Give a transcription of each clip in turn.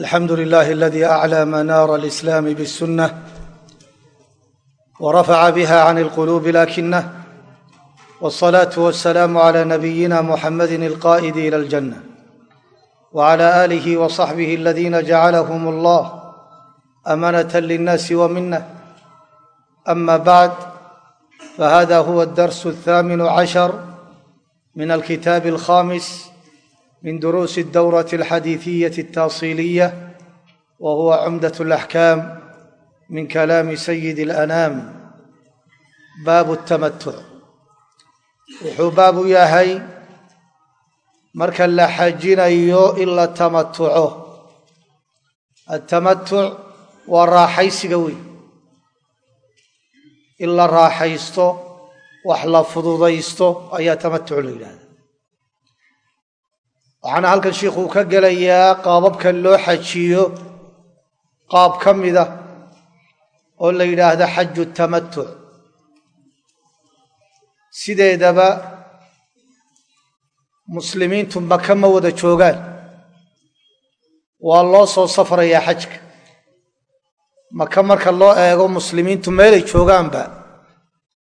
alxamdu lilahi aladi aclى manaara alislaami bاsunة wrafaca biha can اlqulubi lakinah wالصlaaةu waالsalaamu عlى nabiyina muxamadi اlqa'idi ilى اljanة wعlى آlih وصaxbih aladina jacalahm اllah amanة lلnasi wminah ama bacd fahada huwa اdars الthamin cashar min alkitaab اlkhamis من دروس الدورة الحديثية التاصيلية وهو عمدة الأحكام من كلام سيد الأنام باب التمتع wuxuu baabu yahay marka la xajinayo in la tamatuco atamatuc waa raaxaysiga wey in la raaxaysto wax la fududaysto ayaa tamatuc la yidhahda waxaana halkan shiikhuu ka gelayaa qaababka loo xajiyo. Qaab ka mida oo la yidhaahdo xaju tamatuc sideedaba muslimiintu maka ma wada joogaan. Waa loo soo safrayaa xajka. Maka marka loo eego muslimiintu meelay joogaanba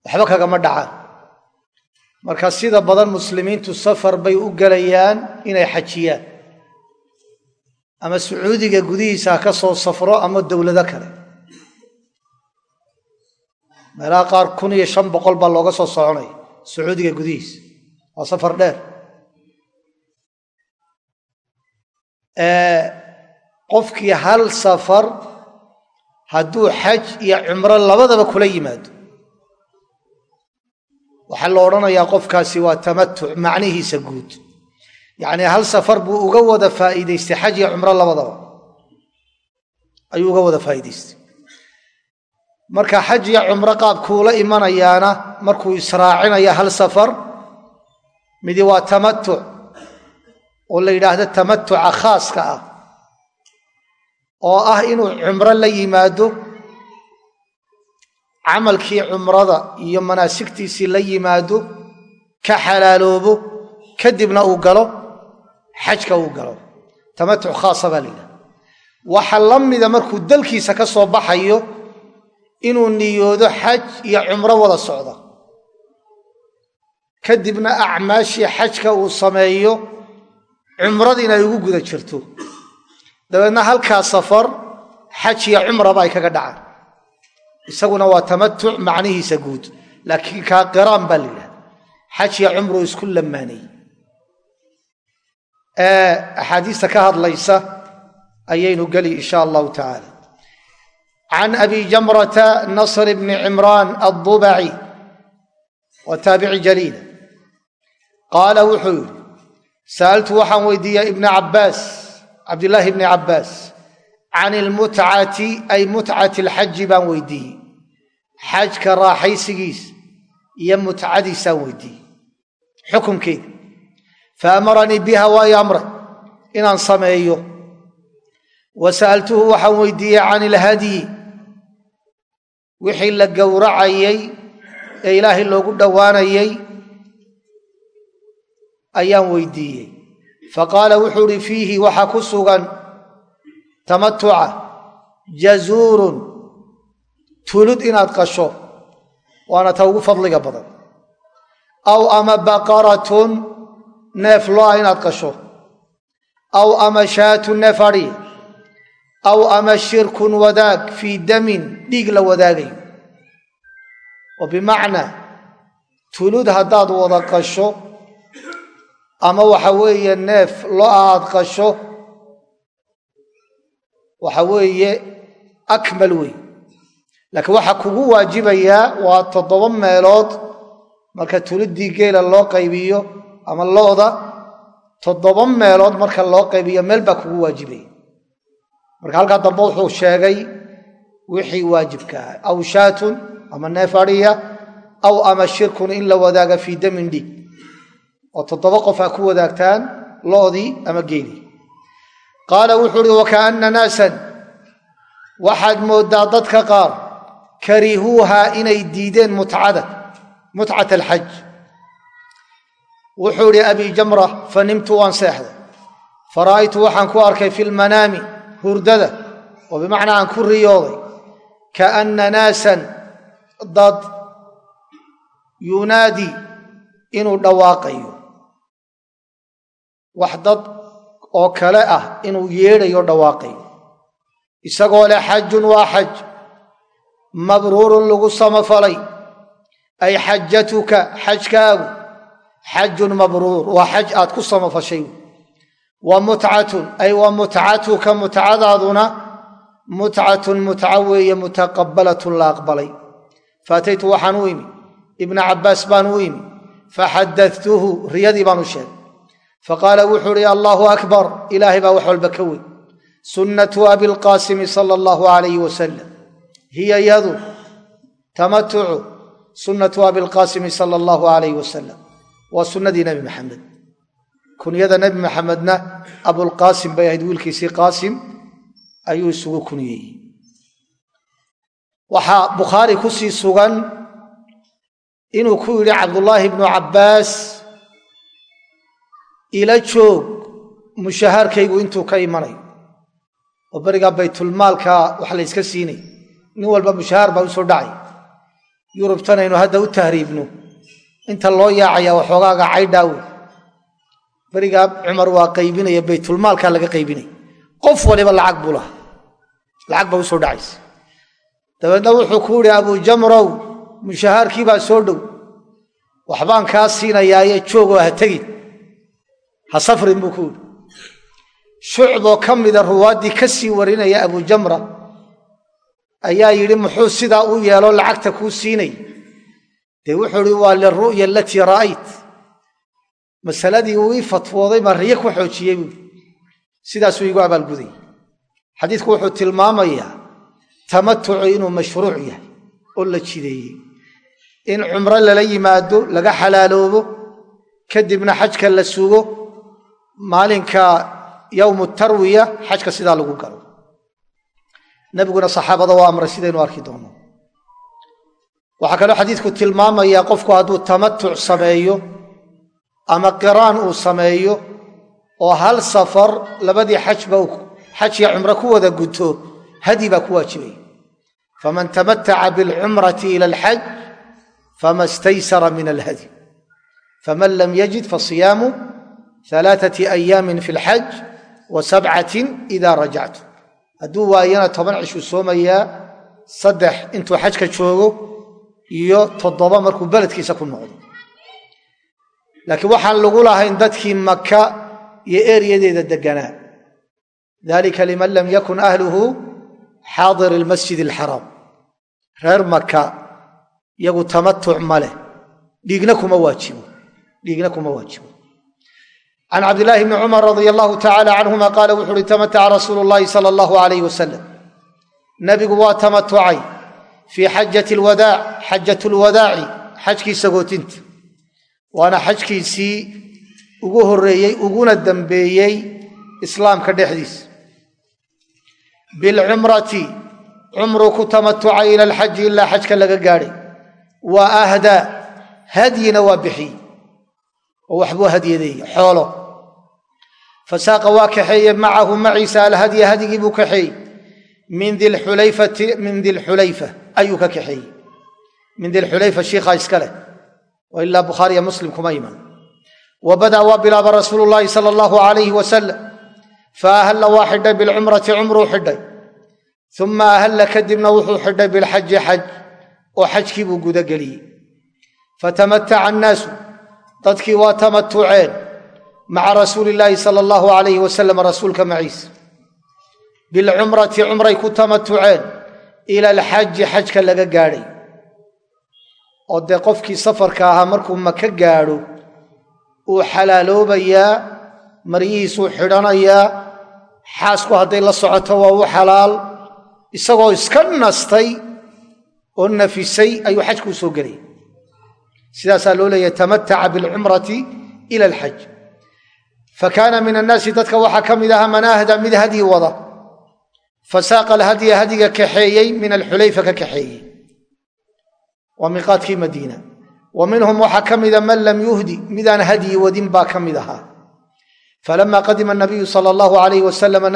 waxba kagama dhacaan marka sida badan muslimiintu safar bay u gelayaan inay xajiyaan. Ama sacuudiga gudihiisa ha ka soo safro ama dowlado kale. Meelaha qaar kun iyo shan boqol baa looga soo soconaya sacuudiga gudihiisa. Waa safar dheer. Qofkii hal safar hadduu xaj iyo cumro labadaba kula yimaado waxaa la odhanayaa qofkaasi waa tamatuc macnihiisa guud. Yacnii hal safar buu uga wada faa'iidaystay xaj iyo cumro labadaba. Ayuu uga wada faa'iidaystay. Marka xaj iyo cumro qaabkuula imanayaana markuu israacinaya hal safar midi waa tamatuc oo la yidhaahdo tamatuca khaaska ah oo ah inuu cumro la yimaado camalkii cumrada iyo manaasigtiisii la yimaado ka xalaaloobo kadibna uu galo xajka uu galo. Tamatuc khaasa baa la yidhaha waxa la mida markuu dalkiisa ka soo baxayo inuu niyoodo xaj iyo cumro wada socda. Kadibna acmaashii xajka uu sameeyo cumradiina ay ugu guda jirto. Dabeedna halkaa safar xaj iyo cumraba ay kaga dhacaan isaguna waa tamatuc macnihiisa guud laakiin kaa qiraan baa la yidhahda xaj iyo cumru isku lamaanay axaadiista ka hadlaysa ayaynu geli insha allahu tacaala. Can abi jamrata nasr bni cimraan addubaci wa taabici jaliila qaala wuxuu yidhi sa'altu waxaan weydiiyey ibna cabbaas cabdillaahi ibni cabbaas can ilmutcati ay mutcati alxaji baan weydiiyey xajka raaxaysigiis iyo mutcadiisaan weydiiyey. Xukunkeeda fa amaranii biha waa i amray inaan sameeyo. Wa sa'altuhu waxaan weydiiyey can ilhadyi wixii la gowracayey ee ilaahay loogu dhowaanayey ayaan weydiiyey. Faqaala wuxuu uhi fiihi waxaa ku sugan tamatuca jazuurun tulud inaad qasho waana ta ugu fadliga badan aw ama baqaratun neef loa inaad qasho aw ama shaatun neef adhiya aw ama shirkun wadaag fii damin dhiig la wadaagayo oo bimacnaa tulud haddaad wada qasho ama waxa weeye neef lo'a aad qasho waxa weeye akmal wey laakiin waxaa kugu waajibayaa waa toddoba meelood. Marka tulidii geela loo qaybiyo ama looda toddoba meelood marka loo qaybiyo meel baa kugu waajibaya. Marka halkaa dambe wuxuu sheegay wixii waajibkaa aw shaatun ama neef adhiya aw ama shirkun in la wadaaga fii damin dhiig. Oo toddoba qof aa ku wadaagtaan loodii ama geelii. Qaala wuxuu uhi wakaana naasan? Waxaad mooddaa dadka qaar karihuuha inay diideen mutcada mutcat alxaj. Wuxuu idhi abi jamra fa nimtu waan seexday. Fara'aytu waxaan ku arkay fi lmanaami hurdada oo bimacnaa aan ku riyooday kaanna naasan dad yunaadi inuu dhawaaqayo. Wax dad oo kale ah inuu yeedhayo dhawaaqayo. Isagoo leh xajun waa xaj mabruurun lagu samafalay. Ay xajatuka xajkaagu xajun mabruur waa xaj aad ku samafashay. Wa mutcatun ay wa mutcatuka mutcadaaduna mutcatun mutca weeye mutaqabbalatun la aqbalay. Faataytu waxaan u imi ibna cabbaas baan u imi faxadatuhu riyadii baan u sheegay. Faqaala wuxuu uhi allaahu akbar. Ilaahay baa wax walba ka weyn. Sunnatu abilqaasimi sala allahu alayhi wasalam hiya yadu tamatucu sunnatu abilqaasimi sala allahu alayh wasalam waa sunnadii nebi maxamed kunyada nebi maxamedna abulqaasim bay ahayd wiilkiisii qaasim ayuu isugu kunyeeyey waxaa bukhaari ku sii sugan inuu ku yidhi cabdullaahi bnu cabbaas ila joog mushahaarkaygu intuu ka imanayo oo berigaa baytulmaalka wax la yska siinay nin walba mushahaar baa u soo dhacay. Yurubtanaynu hadda u tahriibno. Inta loo yaacaya waxoogaaga caydhaawe berigaa cumar waa qaybinaya baytulmaalkaa laga qaybinaya qof waliba lacag buu lahaa. Lacag baa u soo dhacaysa. Dabeedna wuxuu ku yidhi abujamrow mushahaarkii baa soo dhow. Waxbaan kaa siinayaaye joogoo ha tegin. Ha safrin buu ku yidhi. Shucboo ka mida ruwaaddii ka sii warinaya abujamra ayaa yidhi muxuu sidaa u yeelo lacagta kuu siinay? Dee wuxuu idhi waa liru'ya alatii ra'ayt. Masaladii uu ii fatwooday baan riyo ku xoojiyey buui sidaasuu igu abaalguday xadiidku wuxuu tilmaamayaa tamatucu inuu mashruuc yahay oo la jideeyey. In cumro lala yimaado laga xalaaloobo kadibna xajka la sugo maalinka yowmu tarwiya xajka sidaa lagu galo nabiguna saxaabada waa amray sidaynu arki doono. Waxaa kaloo xadiidku tilmaamayaa qofku hadduu tamatuc sameeyo ama qiraan uu sameeyo oo hal safar labadii xajba xaj iyo cumro ku wada guto hadi baa ku waajibaya faman tamataca bilcumrati ila alxaj fama staysara min alhadi. Faman lam yajid fasiyaamu alaaثati ayaamin fi alxaj wa sabcatin ida rajactu hadduu waayana toban cishuu soomayaa saddex intuu xajka joogo iyo toddoba markuu beledkiisa ku noqdo. Laakiin waxaan lagu lahayn dadkii maka iyo eryadeeda deganaa dalika liman lam yakun ahluhu xaadir almasjid alxaraam reer maka iyagu tamatuc ma leh. Dhiigna kuma waajibo. Dhiigna kuma waajibo can cabdillaahi bni cumar radia allahu tacala canhuma qaala wuxu uhi tamataca rasuulu llahi sala allahu alayh wasalam nabigu waa tamatucay fii xajati alwadaac xajat lwadaaci xajkii sagootinta waana xajkiisii ugu horreeyey uguna dambeeyey islaamka dhexdiisa bilcumrati cumruu ku tamatucay ila alxaji ilaa xajka laga gaadhay wa ahdaa hadyina waa bixiyey oo waxbuu hadyadeeyey xoolo. Fasaaqa waa kaxeeye macahu maciisa alhadya hadyigii buu kaxeeyey. Min dilxulayfa ayuu ka kaxeeyey. Min dilxulayfa shiikhaa iska leh oo bukhaariya muslim kuma iman. Wa waa bilaaba rasuulu llaahi sala allahu alayhi wasalam fa ahalla waa xidhay bilcumrati cumruu xidhay. Uma ahalla kadibna wuxuu xidhay bilxaji xaj oo xajkii buu gudageliyey fatamataca annaasu dadkii waa tamatuceen maca rasuuli illaahi sala allahu alayhi wasalam rasuulka maciisa bilcumrati cumray ku tamatuceen ila alxaji xajka laga gaadhay. Oo dee qofkii safarka ahaa markuu maka gaadho uu xalaaloobayaa maryihiisuu xidhanayaa xaasku hadday la socoto waa u xalaal isagoo iska nastay oo nafisay ayuu xajkuu soo gelaya sidaasaa loo leeyahy tamataca bilcumrati ila alxaj. Fa kaana min annaasi dadka waxaa ka mid ahaa man ahda mid hadyi wada. Fasaaqa alhadya hadiga kaxeeyey min alxulayfa ka kaxeeyey. Waa miiqaadkii madiina. Wa minhum waxaa ka mida man lam yuhdi midaan hadyi wadin baa ka mid ahaa. Falama qadima nabiyu sala allahu alayh wasalama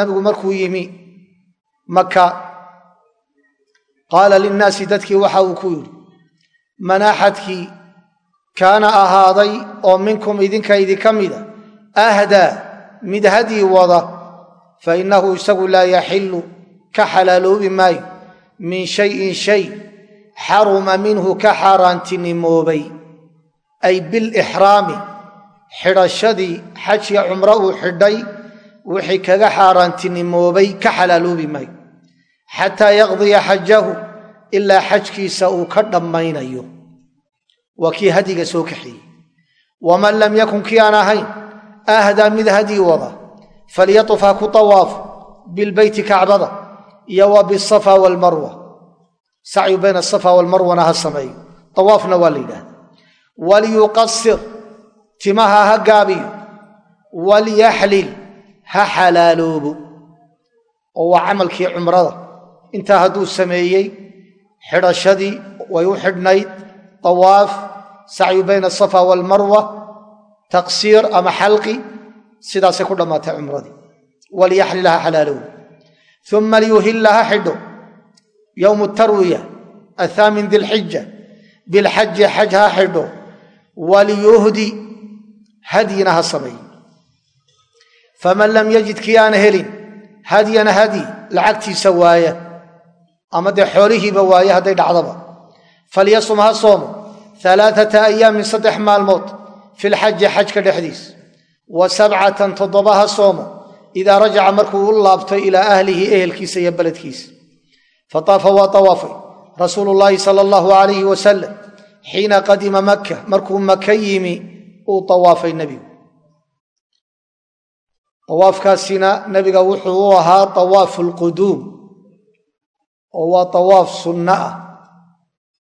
kaana ahaaday oo minkum idinka idinka mida ahdaa mid hadyi wada fa innahu isagu laa yaxillu ka xalaaloobi maayo min shayin shay xaruma minhu ka xaaraantinimoobay. Ay bilixraami xidhashadii xajya cumro uu xidhay wixii kaga xaaraantinimoobay ka xalaaloobi maayo. Xataa yaqdiya xajahu ilaa xajkiisa uu ka dhammaynayo waa kii hadiga soo kaxeeyey waman lam yakun kii aan ahayn ahdaa mid hadyi wada falyatuf ha ku tawaafo bilbeyti kacbada iyo wa bisafa waalmarwa sacyu bayna asafa waalmarwana ha sameeyo. Tawaafna waa la yidhahda waliyuqasir timaha ha gaabiyo. Walyaxlil ha xalaaloobo. Oo waa camalkii cumrada. Intaa hadduu sameeyey xidhashadii way u xidhnayd tawaaf sacyu bayna asafa waalmarwa taqsiir ama xalqi sidaasay ku dhammaatay cumradii walyaxlil ha xalaaloobo uma liyuhilla ha xidho yowmu tarwiya athaamin dilxija bilxaji xaj ha xidho waliyuhdi hadyina ha sameeyo faman lam yajid kii aan helin hadyana hadyi lacagtiisa waaya ama dee xoolihiiba waaye hadday falyasum ha soomo alaaata ayaamin saddex maalmood filxaji xajka dhexdiis wa sabcatan toddoba ha soomo idaa rajaca markuu u laabto ilaa ahlihi ehelkiisa iyo beledkiisa fataafa waa tawaafay rasuulu llaahi sala allahu alayhi wasalam xiina qadima maka markuu maka yimi uu tawaafay nebigu tawaafkaasina nebiga wuxuu u ahaa tawaafu lquduum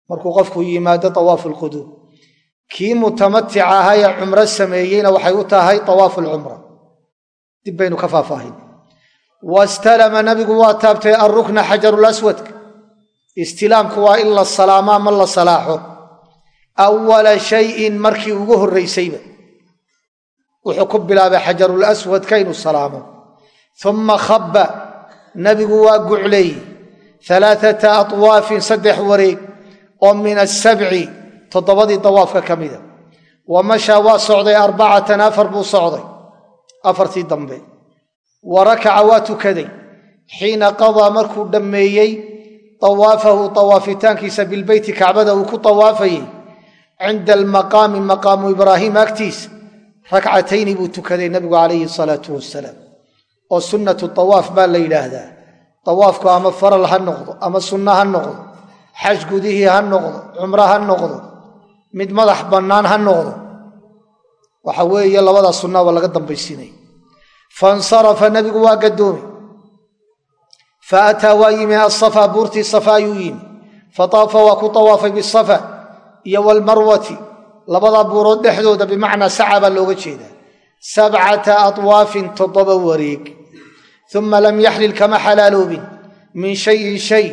markuu qofku yimaado tawaafu lquduum kii mutamatica ahaa ee cumro sameeyeyna waxay u tahay tawaafu lcumra dib baynu ka faahfaahin wastalama nabigu waa taabtay alrukna xajarulaswadka istilaamku waa in la salaamo ama la salaaxo. Awala shayin markii ugu horraysayba. Wuxuu ku bilaabay xajarulaswadka inuu salaamo. Uma khaba nabigu waa gucleeyey alaaata atwaafin saddex wareeg oo min asabci toddobadii dawaafka ka mida wa mashaa waa socday arbacatan afar buu socday afartii dambe. Wa rakaca waa tukaday. Xiina qadaa markuu dhammeeyey tawaafahu tawaafitaankiisa bilbeyti kacbada uu ku tawaafayey cinda almaqaami maqaamu ibraahiim agtiisa rakcatayni buu tukaday nabigu calayhi salaatu wasalaam oo sunnatu tawaaf baa la yidhaahdaa. Tawaafku ama faral ha noqdo ama xaj gudihii ha noqdo cumro ha noqdo mid madax bannaan ha noqdo. Waxa weeye labadaa sunna laga dambaysiinaya fansarafa nabigu waa gadoomay. Fa ataa waa yimi asafa buurtii safa ayuu yimi. Fataafa waa ku tawaafay bisafa iyo walmarwati labadaa buurood dhexdooda bimacnaa saca baa looga jeedaa. Sabcata atwaafin toddoba wareeg. Uma lam yaxlil kama xalaaloobin min shayin shay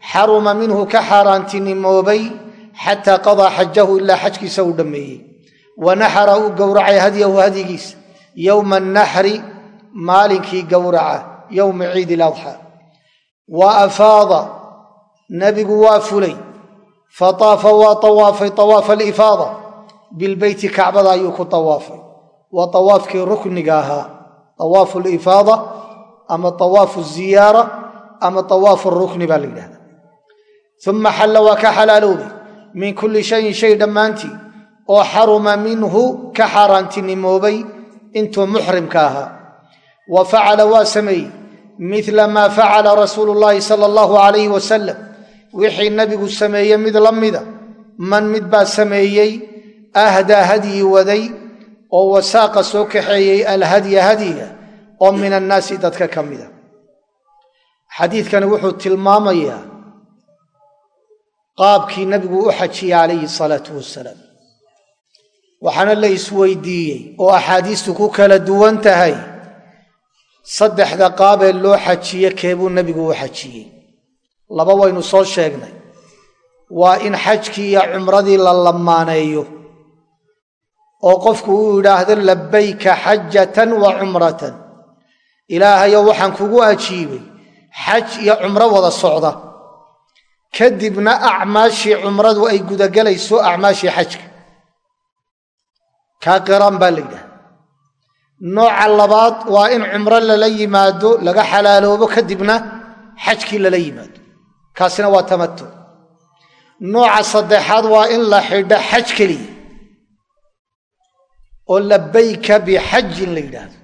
xaruma minhu ka xaaraantinimoobay xataa qadaa xajahu ilaa xajkiisa uu dhammeeyey. Wa naxara uu gowracay hadyahu hadyigiisa yowma annaxri maalinkii gowraca yowma ciidi iladxaa wa afaada nabigu waa fulay. Fataafa waa tawaafay tawaafa alifaada. Bilbeyti kacbada ayuu ku tawaafay. Waa tawaafkii rukniga ahaa tawaafu lifaada ama tawaafu uma xalla waa ka xalaaloobay min kulli shayin shay dhammaantii oo xaruma minhu ka xaaraantinimoobay intuu muxrimka ahaa wa facala waa sameeyey mila maa facala rasuulu llaahi sala allahu alayhi wasalam wixii nabigu sameeye mid la mida man mid baa sameeyey ahdaa hadyi waday oo wasaaqa soo kaxeeyey alhadya hadyiga oo min annaasi dadka ka mida wuxuu tilmaamayaa qaabkii nabigu u xajiyey calayhi salaatu wasalaam waxaana la isweydiiyey oo axaadiistu ku kala duwan tahay saddexda qaabee loo xajiye keebuu nebigu u xajiyey. Laba waynu soo sheegnay. Waa in xajkii iyo cumradii la lamaaneeyo oo qofku uu yidhaahdo labbayka xajatan wa cumratan. Ilaahayow waxaan kugu ajiibay xaj iyo cumro wada socda kadibna acmaashii cumradu ay gudagelayso acmaashii xajka. Kaa qiraan baa la yidhaha nooca labaad waa in cumro lala yimaado laga xalaaloobo kadibna xajkii lala yimaado. Kaasina waa tamatuc nooca saddexaad waa in la xidho xaj keliya. Oo labayka bixajin la yidhaahdo.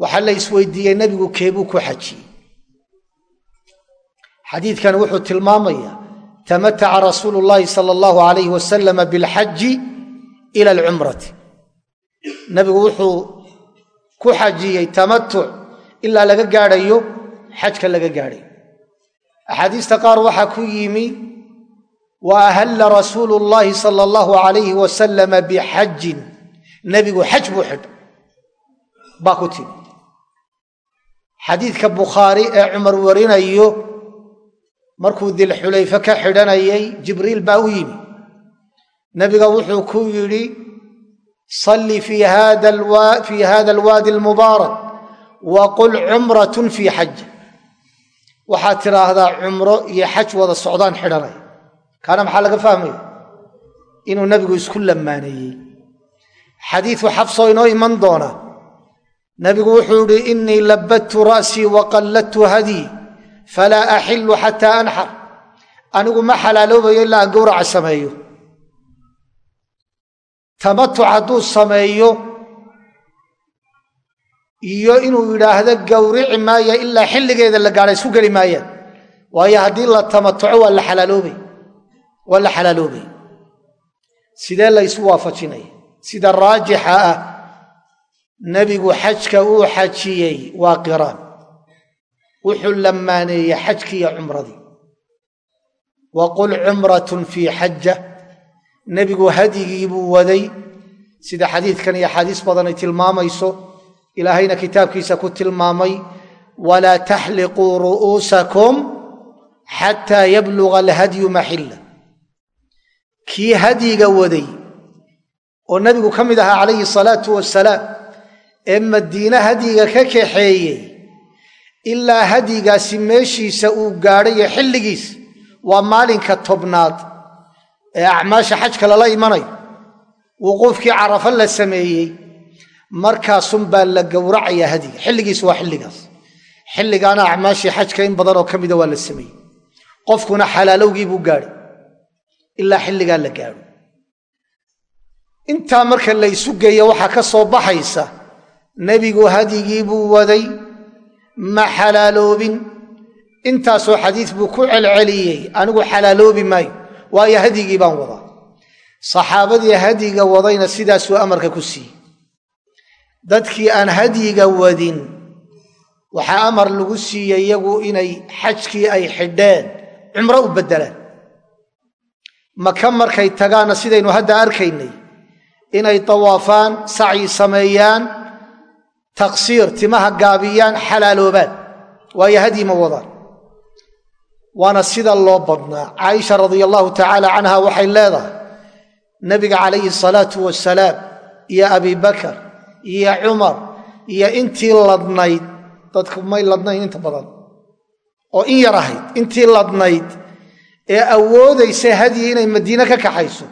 Waxaa la isweydiiyey nebigu keebuu ku xajiyey xadiidkan wuxuu tilmaamayaa tamataca rasuulu llaahi sala allahu alayh wasalama bilxaji ila alcumrati. Nebigu wuxuu ku xajiyey tamatuc ilaa laga gaadhayo xajka laga gaadhayo axaadiista qaar waxaa ku yimi wa ahalla rasuulu llaahi sala allahu alayhi wasalama bixajin nebigu xaj buu xidha baa ku timi. Xadiidka bukhaari ee cumar warinayo markuu dilxulayfe ka xidhanayay jibriil baa u yimi. Nebiga wuxuu ku yidhi salli fii hada alwaadi almubaarak wa qul cumratun fii xaja waxaad tidhaahdaa cumro iyo xaj wada socdaan xidhanaya kaana maxaa laga fahmaya inuu nebigu isku lammaaneeyey xadiidu xafsoo inoo iman doona. Nebigu wuxuu idhi innii labadtu ra'sii wa qalladtu haddii falaa axillu xataa anxar. Anigu ma xalaaloobayo ilaa aan gowraca sameeyo. Tamatuc hadduu sameeyo iyo inuu yidhaahdo gowrici maaya ilaa xilligeeda la gaadha isku geli maayaan. Waayo haddii la tamatuco waa la xalaaloobay waa la xalaaloobay sidee la ysu waafajinaya sida raajixa ah nebigu xajka uu xajiyey waa qiraan wuxuu lammaaneeyey xajkiiyo cumradii. Wa qul cumratun fii xaja nebigu hadyigii buu waday. Sida xadiidkan iyo axaadiis badan ay tilmaamayso ilaahayna kitaabkiisa ku tilmaamay walaa taxliquu ru'uusakum xataa yabluga alhadyu maxilla kii hadyiga waday oo nebigu ka mid ahaa calayhi salaatu wasalaam ee madiine hadyiga ka kaxeeyey ilaa hadyigaasi meeshiisa uu gaadhayo xilligiis. Waa maalinka tobnaad ee acmaasha xajka lala imanayo wuquufkii carafo la sameeyey. Markaasun baa la gowracayaa hadiga. Xilligiis waa xilligaas. Xilligaana acmaashii xajka in badanoo ka mida waa la sameeyey. Qofkuna xalaalowgii buu gaadhay. Ilaa xilligaa la gaadho. Intaa marka la geeyo waxaa ka soo baxaysa nebigu hadyigii buu waday ma xalaaloobin. Intaasoo xadiis buu ku celceliyey anigu xalaaloobi maayo waayo hadyigii baan wadaa. Saxaabadii hadyiga wadayna sidaasuu amarka ku siiyey dadkii aan hadyiga wadin waxaa amar lagu siiyey iyagu inay xajkii ay xidheen cumro u beddelaan maka markay tagaanna sidaynu hadda arkaynay inay tawaafaan sacyi sameeyaan taqsiir timaha gaabiyaan xalaaloobaan. Waayo hadyi ma wadaan. Waana sida loo badnaa. Caaisha radia allahu tacaala canha waxay leedahay nebiga calayhi salaatu wasalaam iyo abibakar iyo cumar iyo intii ladnayd dadku may ladnayn inta badan oo in yar ahayd intii ladnayd ee awoodaysa hadyi inay madiine ka kaxayso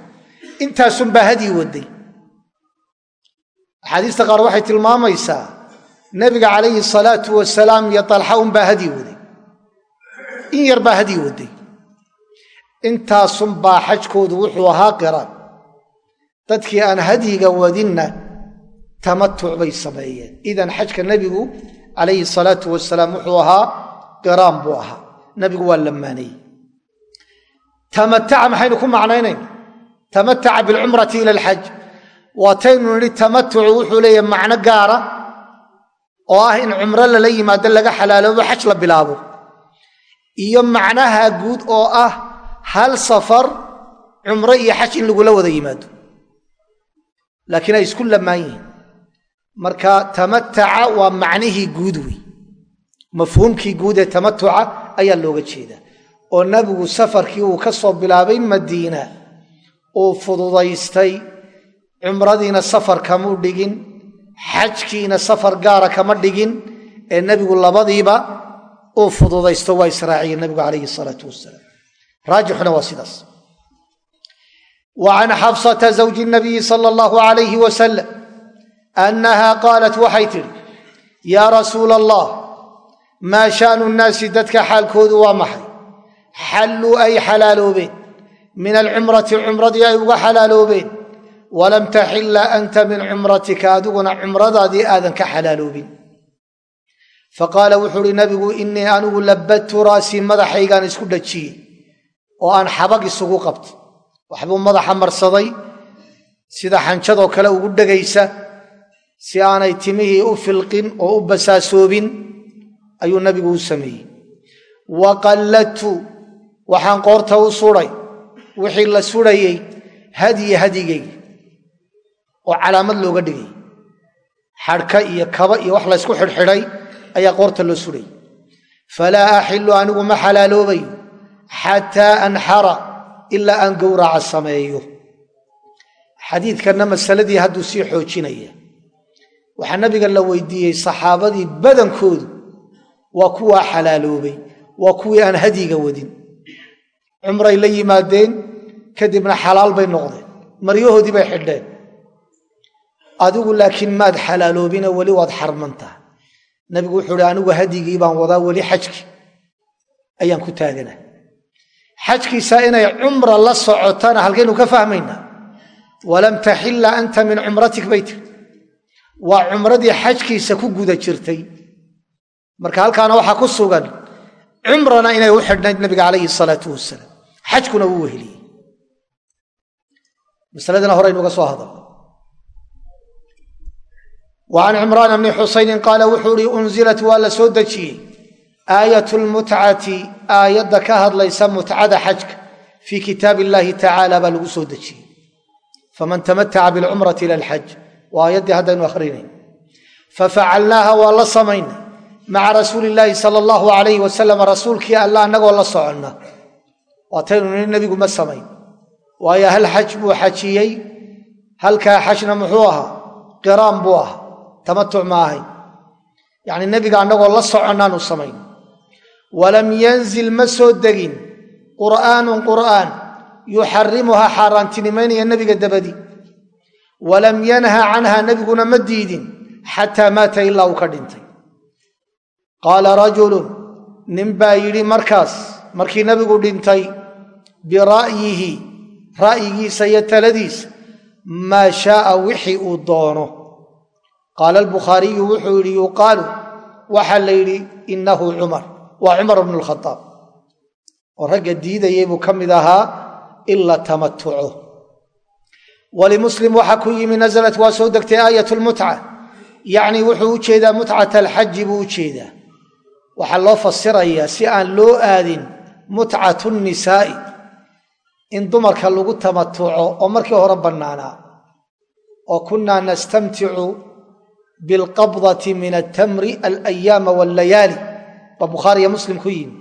intaasunbaa hadyi waday. Axaadiista qaar waxay tilmaamaysaa nebiga calayhi salaatu wasalaam iyo dalxa unbaa hadyi waday. In yar baa hadyi waday. Intaasunbaa xajkoodu wuxuu ahaa qiraan. Dadkii aan hadyiga wadinna tamatuc bay sameeyeen. Idan xajka nebigu calayhi salaatu wasalaam wuxuu ahaa qiraan buu ahaa. Nebigu waa lammaanayey tamataca maxaynu ku macnaynayna tamataca bilcumrati ila alxaj waataynu nidhi tamatucu wuxuu leeyahay macno gaara oo ah in cumro lala yimaado laga xalaaloobo xaj la bilaabo. Iyo macnaha guud oo ah hal safar cumro iyo xaj in lagula wada yimaado. Laakiin ay isku lamaan yihiin. Marka tamataca waa macnihii guud wey mafhuumkii guud ee tamatuca ayaa looga jeedaa. Oo nebigu safarkii uu ka soo bilaabay madiina uu fududaystay cumradiina safar kamuu dhigin xajkiina safar gaara kama dhigin ee nebigu labadiiba uu fududaysto waa israaciye nabigu calayhi salaatu wasalaam raajixuna waa sidaas. Wa can xafsata zawji nabiyi sala allahu alayhi wasalam annaha qaalat waxay tidhi yaa rasuula allah maa shaanu nnaasi dadka xaalkoodu waa maxay? Xalluu ay xalaaloobeen? Min alcumrati cumradii ay uga xalaaloobeen walam taxilla anta min cumratika adiguna cumradaadii aadan ka xalaaloobin. Faqaala wuxuu uhi nabigu innii anigu labadtu raasii madaxaygaan isku dhajiyey oo aan xabag isugu qabtay waxbuu madaxa marsaday sida xanjadoo kale ugu dhegaysa si aanay timihii u filqin oo u basaasoobin ayuu nabigu u sameeyey. Wa qalladtu waxaan qoorta u suday wixii la sudhayey hadyi hadyigayga oo calaamad looga dhigay. Xadhka iyo kaba iyo wax laysku xidhxidhay ayaa qoorta loo sudhayay falaa axilu anigu ma xalaaloobayo xataa anxara ilaa aan gowraca sameeyo. Xadiidkanna masaladii hadduu sii xoojinaya. Waxaa nabiga la weydiiyey saxaabadii badankoodu waa kuwaa xalaaloobay waa kuwii aan hadyiga wadin. Cumray la yimaadeen kadibna xalaal bay noqdeen. Maryahoodii bay xidheen adigu laakiin maad xalaaloobine weli waad xarmantaha nabigu wuxuu hi anigu hadyigii baan wadaa weli xajki ayaan ku taagana. Xajkiisa inay cumra la socotana halkaynu ka fahmaynaa walam taxilla anta min cumratik bay tiri waa cumradii xajkiisa ku guda jirtay. Marka halkaana waxaa ku sugan cumrana inay u xidhnayd nabiga calayhi salaatu wasalaam xajkuna wuu weheliyey. Masaladana horeynuga soo hadalnay wa can cimraan bni xusaynin qaala wuxuu ihi unzilat waa la soo dejiyey aayat lmutcati aayadda ka hadlaysa mutcada xajka fii kitaab illaahi tacaala baa lagu soo dejiyey faman tamataca bilcumrati ila alxaj waa aayaddii haddaynu akrinayn fafacalnaaha waa la samaynay maca rasuuli illaahi sala allahu alayhi wasalam rasuulkii alla annagoo la soconna waataynu nii nebigu ma samayn waayo hal xaj buu xajiyey halkaa xajna muxuu ahaa qiraan tamatuc ma ahayn yacni nebiga annagoo la soconnaanu samayn. Walam yanzil ma soo degin. Qur'aanun qur'aan. Yuxarimuhaa xaaraantinimaynaya nebiga dabadi. Walam yanha canha nebiguna ma diidin. Xataa maata ilaa uu ka dhintay. Qaala rajulun nin baa yidhi markaas markii nebigu dhintay bira'yihi ra'yigiisa iyo taladiisa maa shaaa wixii uu doono qaala albukhaariyu wuxuu yidhi yuqaalu waxaa la yidhi innahu cumar waa cumar bnu lkhadaab oo ragga diidayay buu ka mid ahaa ila tamatuco walimuslim waxaa ku yimi nasalat waa soo degtay aayat lmutca yacni wuxuu u jeedaa mutcata alxaji buu u jeedaa waxaa loo fasirayaa si aan loo aadin mutcatu nisaa'i in dumarka lagu tamatuco oo markii hore bannaanaa oo kunnaa nastamticu bilqabdati min altamri alayaama wallayaali baa bukhaariyo muslim ku yimi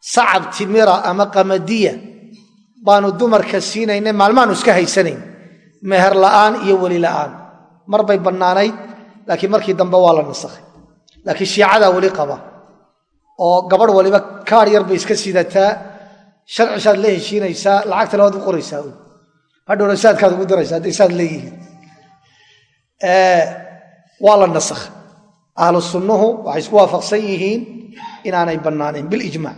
sacab timira ama qamadiya baanu dumarka siinaynay maalmaanu iska haysanayn. Meher la'aan iyo weli la'aan. Mar bay bannaanayd laakiin markii dambe waa la nasakhay. Laakiin shiicadaa weli qaba. Oo gabadh waliba kaar yar bay iska sidataa sharcishaad la heshiinaysaa lacagta labaad u qoraysaa. Hadhowna saadkaad ugu diraysaa hadday saad leeyihiin waa la nasakh. Ahlu sunnuhu waxay isku waafaqsan yihiin inaanay bannaanayn bilijmac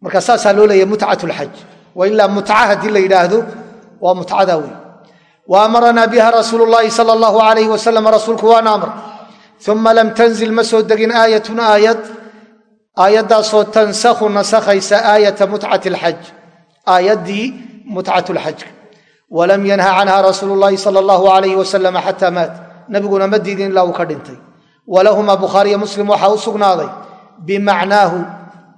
marka saasaa loo leeyahy mutcat lxaj wa ilaa mutca haddii la yidhaahdo waa mutcadaa wey wa biha rasuulu llaahi sala allahu alayh wasalam rasuulku waana amr uma lam tanzil ma soo degin aayatun aayad. Aayaddaasoo tansakhu nasakhaysa aayata mutcati alxaj aayaddii mutcat lxajka walam yanha canha rasuulu llaahi sala allahu alayh wasalam xataa maat nabiguna ma diidin ilaa uu ka dhintay. Walahuma bukhaariyo muslim waxaa u sugnaaday bimacnaahu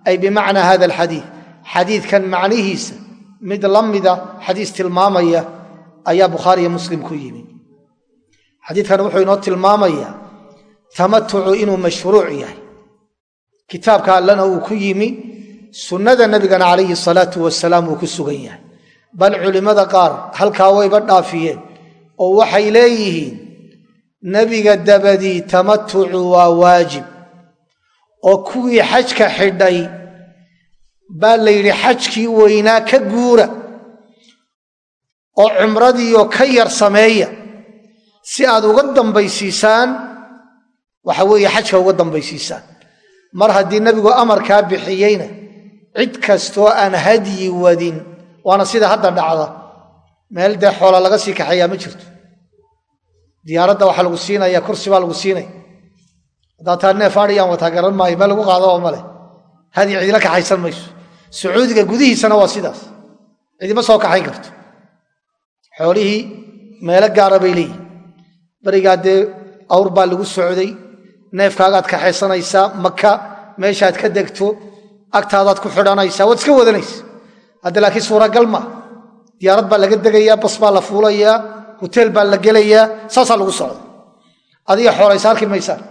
ay bimacnaa hada alxadiid. Xadiidkan macnihiisa mid la mida xadiis tilmaamaya ayaa bukhaariyo muslim ku yimi xadiidkan wuxuu inoo tilmaamayaa tamatucu inuu mashruuc yahay. Kitaabka allana uu ku yimi sunnada nebigana calayhi salaatu wasalaam uu ku sugan yahay. Bal culimmada qaar halkaa wayba dhaafiyeen oo waxay leeyihiin nebiga dabadii tamatucu waa waajib. Oo kuwii xajka xidhay baa la yidhi xajkii weynaa ka guura. Oo cumradiioo ka yar sameeya. Si aad uga dambaysiisaan waxa weeye xajka uga dambaysiisaan. Mar haddii nebigu amarkaa bixiyeyna cid kastoo aan hadyi wadin waana sida hadda dhacda. Meel dee xoola laga sii kaxeeyaa ma jirto diyaaradda waxaa lagu siinaya kursi baa lagu siinaya haddaa taa neef adhiyaan wataa garan maayo meel lagu qaado oo male hadyi cidila kaxaysan mayso. Sacuudiga gudihiisana waa sidaas. Cidima soo kaxayn karto. Xoolihii meelo gaara bay leeyihiin berigaa dee awr baa lagu socday. Neefkaagaad kaxaysanaysaa maka meeshaad ka degto agtaadaad ku xidhanaysaa waad iska wadanaysa. Hadda laakiin suuragal maa diyaarad baa laga degayaa bas baa la fuulayaa hoteel baa la gelayaa saasaa lagu socda. Adiga xoolaysa halki maysaan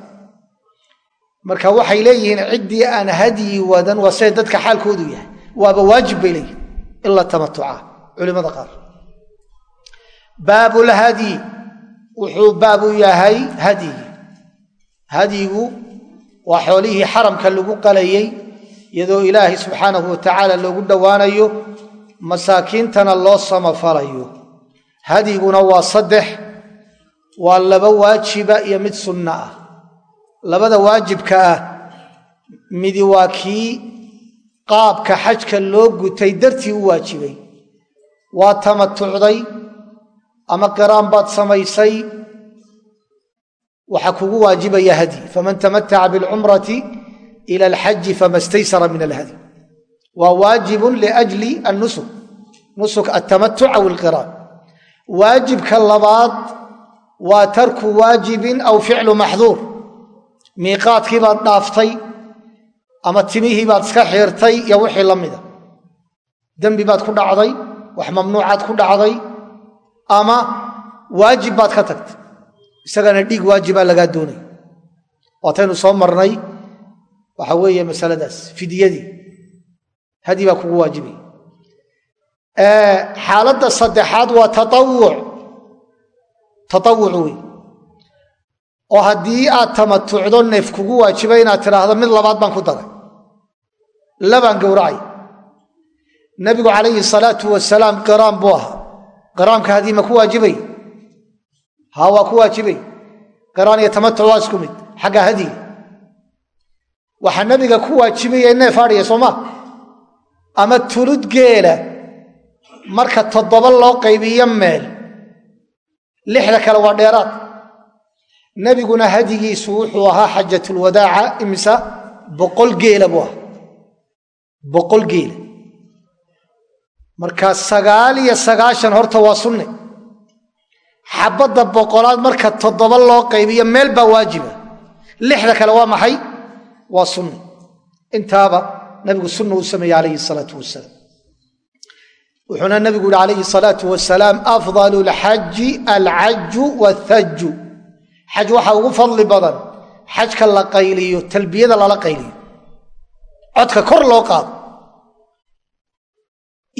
marka waxay leeyihiin ciddii aan hadyi wadan waa siday dadka xaalkoodu yahay. Waaba waajib bay leeyihiin ila tamatuca culimada qaar. Baabulhadyi wuxuu baabu yahay hadyigi hadyigu waa xoolihii xaramka lagu qalayey iyadoo ilaahay subxaanahu watacaala loogu dhowaanayo masaakiintana loo samafalayo hadyiguna waa saddex waa laba waajiba iyo mid sunno ah. Labada waajibka ah midi waa kii qaabka xajka loo gutay dartii u waajibay. Waa tamatucday ama qiraan baad samaysay waxaa kugu waajibaya hadyi faman tamataca bilcumrati ila alxaji fama staysara min alhadyi waa waajibun liajli annusuk. Nusuk altamatuc aw ilqiraan waajibka labaad waa tarku waajibin aw ficlu maxduur. Miiqaadkii baad dhaaftay ama timihii baad iska xiirtay iyo wixii la mida. Dembi baad ku dhacday wax mamnuucaad ku dhacday ama waajib baad ka tagtay. Isagana dhiig waajibaa lagaa doonaya waataynu soo marnay waxa weeye masaladaas fidyadii. Hadyi baa kugu waajibaya xaaladda saddexaad waa taawuc tatawuc wey oo haddii aad tamatucdo neef kugu waajiba inaad tidhaahdo mid labaad baan ku daray. Labaan gowracay. Nebigu calayhi salaatu wasalaam qiraan buu ahaa. Qiraamka haddii ma ku waajibay? Haa waa ku waajibay. Qiraan iyo tamatuc waa isku mid. Xagga hadiga waxaa nebiga ku waajibaya neef adhiya sooma ama tulud geela marka toddoba loo qaybiyo meel lixda kale waa dheeraad. Nebiguna hadigiisu wuxuu ahaa xajatulwadaaca imisa boqol geela buu ahaa. Boqol geela. Marka sagaal iyo sagaashan horta waa sunne. Xabadda boqolaad marka toddoba loo qaybiyo meel baa waajiba. Lixda kale waa maxay? Waa sunne. Intaaba nabigu sunna uu sameeye calayhi salaatu wasalaam wuxuuna nabigu yihi calayhi salaatu wasalaam afdalu lxaji alcaju wathaju xaj waxaa ugu fadli badan xajka la qayliyo talbiyada lala qayliyo. Codka kor loo qaado.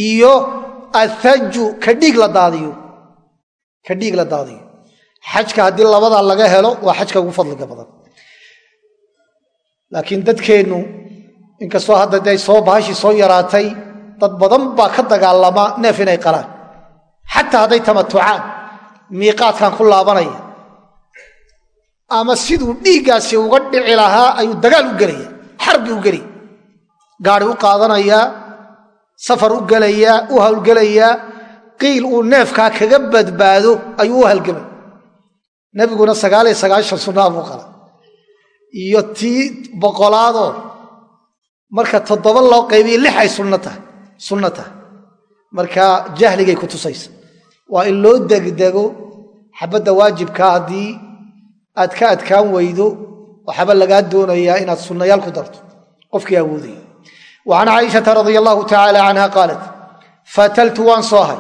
Iyo athaju ka dhiig la daadiyo. Ka dhiig la daadiyo. Xajka haddii labadaa laga helo waa xajka ugu fadliga badan. Laakiin dadkeennu inkastoo hadda day soo bahashii soo yaraatay dad badan baa ka dagaalama neef inay qalaan. Xataa hadday tamatucaan miiqaadkan ku laabanaya. Ama siduu dhiiggaasi uga dhici lahaa ayuu dagaal u gelaya xarbi u gelaya gaari u qaadanayaa safar u gelayaa u hawlgelayaa qiil uu neefkaa kaga badbaado ayuu u halgamay nebiguna sagaal iyo sagaashan sunnaa buu qala iyo tii boqolaadoo marka toddoba loo qaybiyo lix ay sunno tahay sunno tahay marka jahligay ku tusaysa. Waa in loo degdego xabadda waajibkaa haddii aad ka adkaan weydo waxaaba lagaa doonayaa inaad sunnayaal ku darto. Qofkii awoodaya wa can caaishata radia allahu tacaala canha qaalat fataltu waan soohay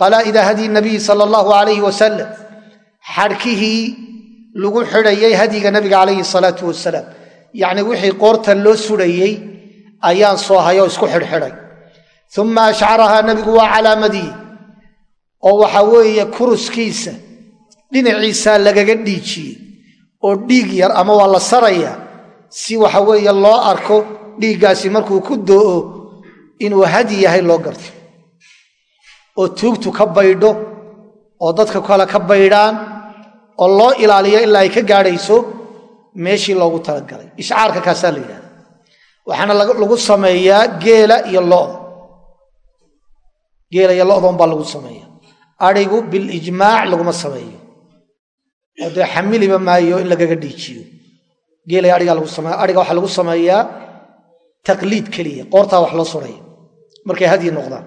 qalaa'ida hadyi nabiyi sala allahu alayhi wasalam xadhkihii lagu xidhayay hadyiga nabiga calayhi salaatu wasalaam yacni wixii qoortan loo sudhayey ayaan soohay oo isku xidhxidhay uma ashcarahaa nabigu waa calaamadiyey oo waxa weeye kuruskiisa dhinaciisaa lagaga dhiijiyey oo dhiig yar ama waa la sarayaa si waxa weeye loo arko dhiiggaasi markuu ku doo'o inuu hadi yahay loo garto oo tuugtu ka baydho oo dadka kale ka baydhaan oo loo ilaaliyo ilaa ay ka gaadhayso meeshii loogu talagalay ishcaarka kaasaa la yidhahda waxaana lagu sameeyaa geela iyo loda geela iyo lodan baa lagu sameeya. Adhigu bilijmaac laguma sameeyo. Oo dee xamiliba maayo in lagaga dhiijiyo. Geelay aigaa lagu sameeya. Adhiga waxaa lagu sameeyaa taqliid keliya. Qoortaa wax loo suraya markay hadyi noqdaan.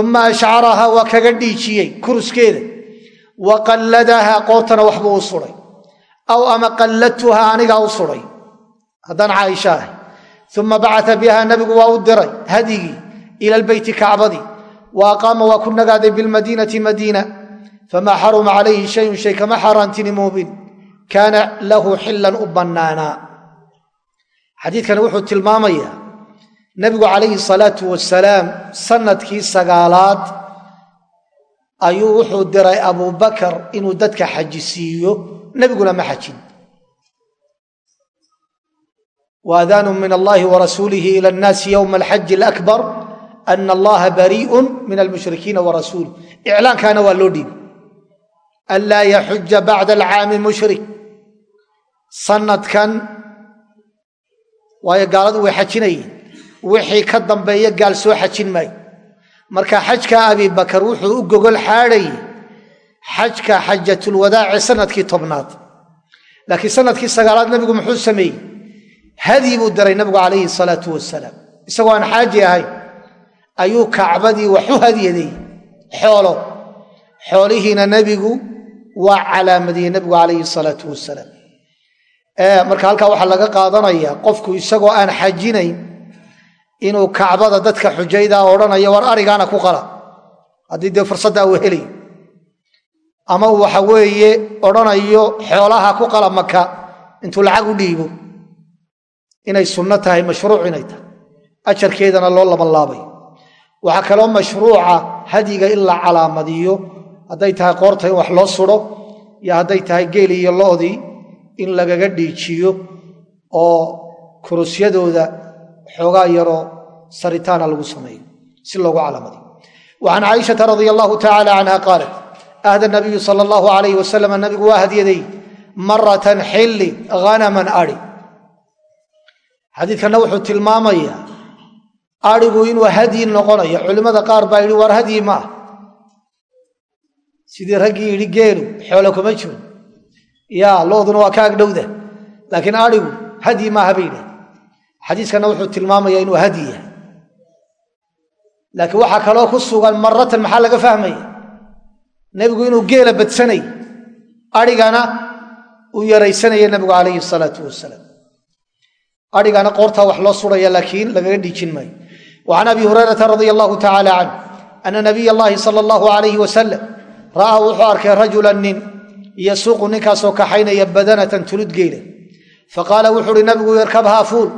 Uma ashcaraha waa kaga dhiijiyey kuruskeeda. Wa qalladaha qoortana waxbuu u suray. Aw ama qalladtuha anigaa u suray. Haddaan caaisha ahay. Uma bacata biha nabigu waa u diray hadyigii ila lbeyti kacbadii wa aqaama waa ku nagaaday bilmadiinati madiina famaa xaruma calayhi shayun shay kama xaaraantinimoobin kaana lahu xillan u bannaanaa xadiidkani wuxuu tilmaamayaa nebigu calayhi salaatu wasalaam sannadkii sagaalaad ayuu wuxuu diray abubakar inuu dadka xajisiiyo nebiguna ma xajin. Waadaanu min allahi warasuulihi ila annaasi yowma alxaji ana allaha barii'un min almushrikiina warasuulih iclaankaana waa loo dhiibay anlaa yaxuja bacda alcaami mushrik sanadkan waayo gaaladu way xajinayeen wixii ka dambeeya gaal soo xajin maayo marka xajka abibakar wuxuu u gogol xaadhayey xajka xajatulwadaace sannadkii tobnaad laakiin sannadkii sagaalaad nabigu muxuu sameeyey hadyi buu diray nabigu calayhi salaatu wasalaam isagoo aan xaaji ayuu kacbadii wax u hadyaday xoolo. Xoolihiina nebigu waa calaamadiyey nebigu calayhi salaatu wasalaam marka halkaa waxaa laga qaadanaya qofku isagoo aan xajinayn inuu kacbada dadka xujaydaa odhanayo war arigaana ku qala. Haddii dee fursaddaa uu helayo ama uu waxa weeye odhanayo xoolaha ku qala maka intuu lacag u dhiibo. Inay sunno tahay mashruuc inay tahay. Ajarkeedana loo labanlaabayo waxaa kaloo mashruuca hadyiga in la calaamadiyo. Hadday tahay qoorta in wax loo suro iyo hadday tahay geeli iyo lo'dii in lagaga dhiijiyo oo kurusyadooda xoogaa yaroo saritaana lagu sameeyo si loogu calaamadiyo. Wa can caaishata radia allahu tacaala canha qaalat ahda nabiyu sala allahu alayh wasalam nabigu waa hadyaday maratan xilli hanaman adhi xadiidkanna wuxuu tilmaamayaa adhigu inuu hadyi noqonayo culimmada qaar baa yidhi waar hadyi ma. Ah sidii raggii yidhi geelu xoolo kuma jiro. Yaa looduna waa ka agdhowda laakiin adhigu hadyi maaha bay yidhah xadiiskanna wuxuu tilmaamayaa inuu hadyi yahay. Laakiin waxaa kaloo ku sugan maratan maxaa laga fahmaya nebigu inuu geela badsanay adhigana uu yaraysanaya nebigu calayhi salaatu wasalaam. Adhigana qoortaa wax loo suraya laakiin lagaga dhiijin maayo can abi hurayrata radia allahu tacaala canh ana nabiy allahi sala allahu alayhi wasalam ra'aa wuxuu arkay rajulan nin yasuuqu ninkaasoo kaxaynaya badanatan tulud geela faqaala wuxuu uhi nabigu yarkabhaa fuul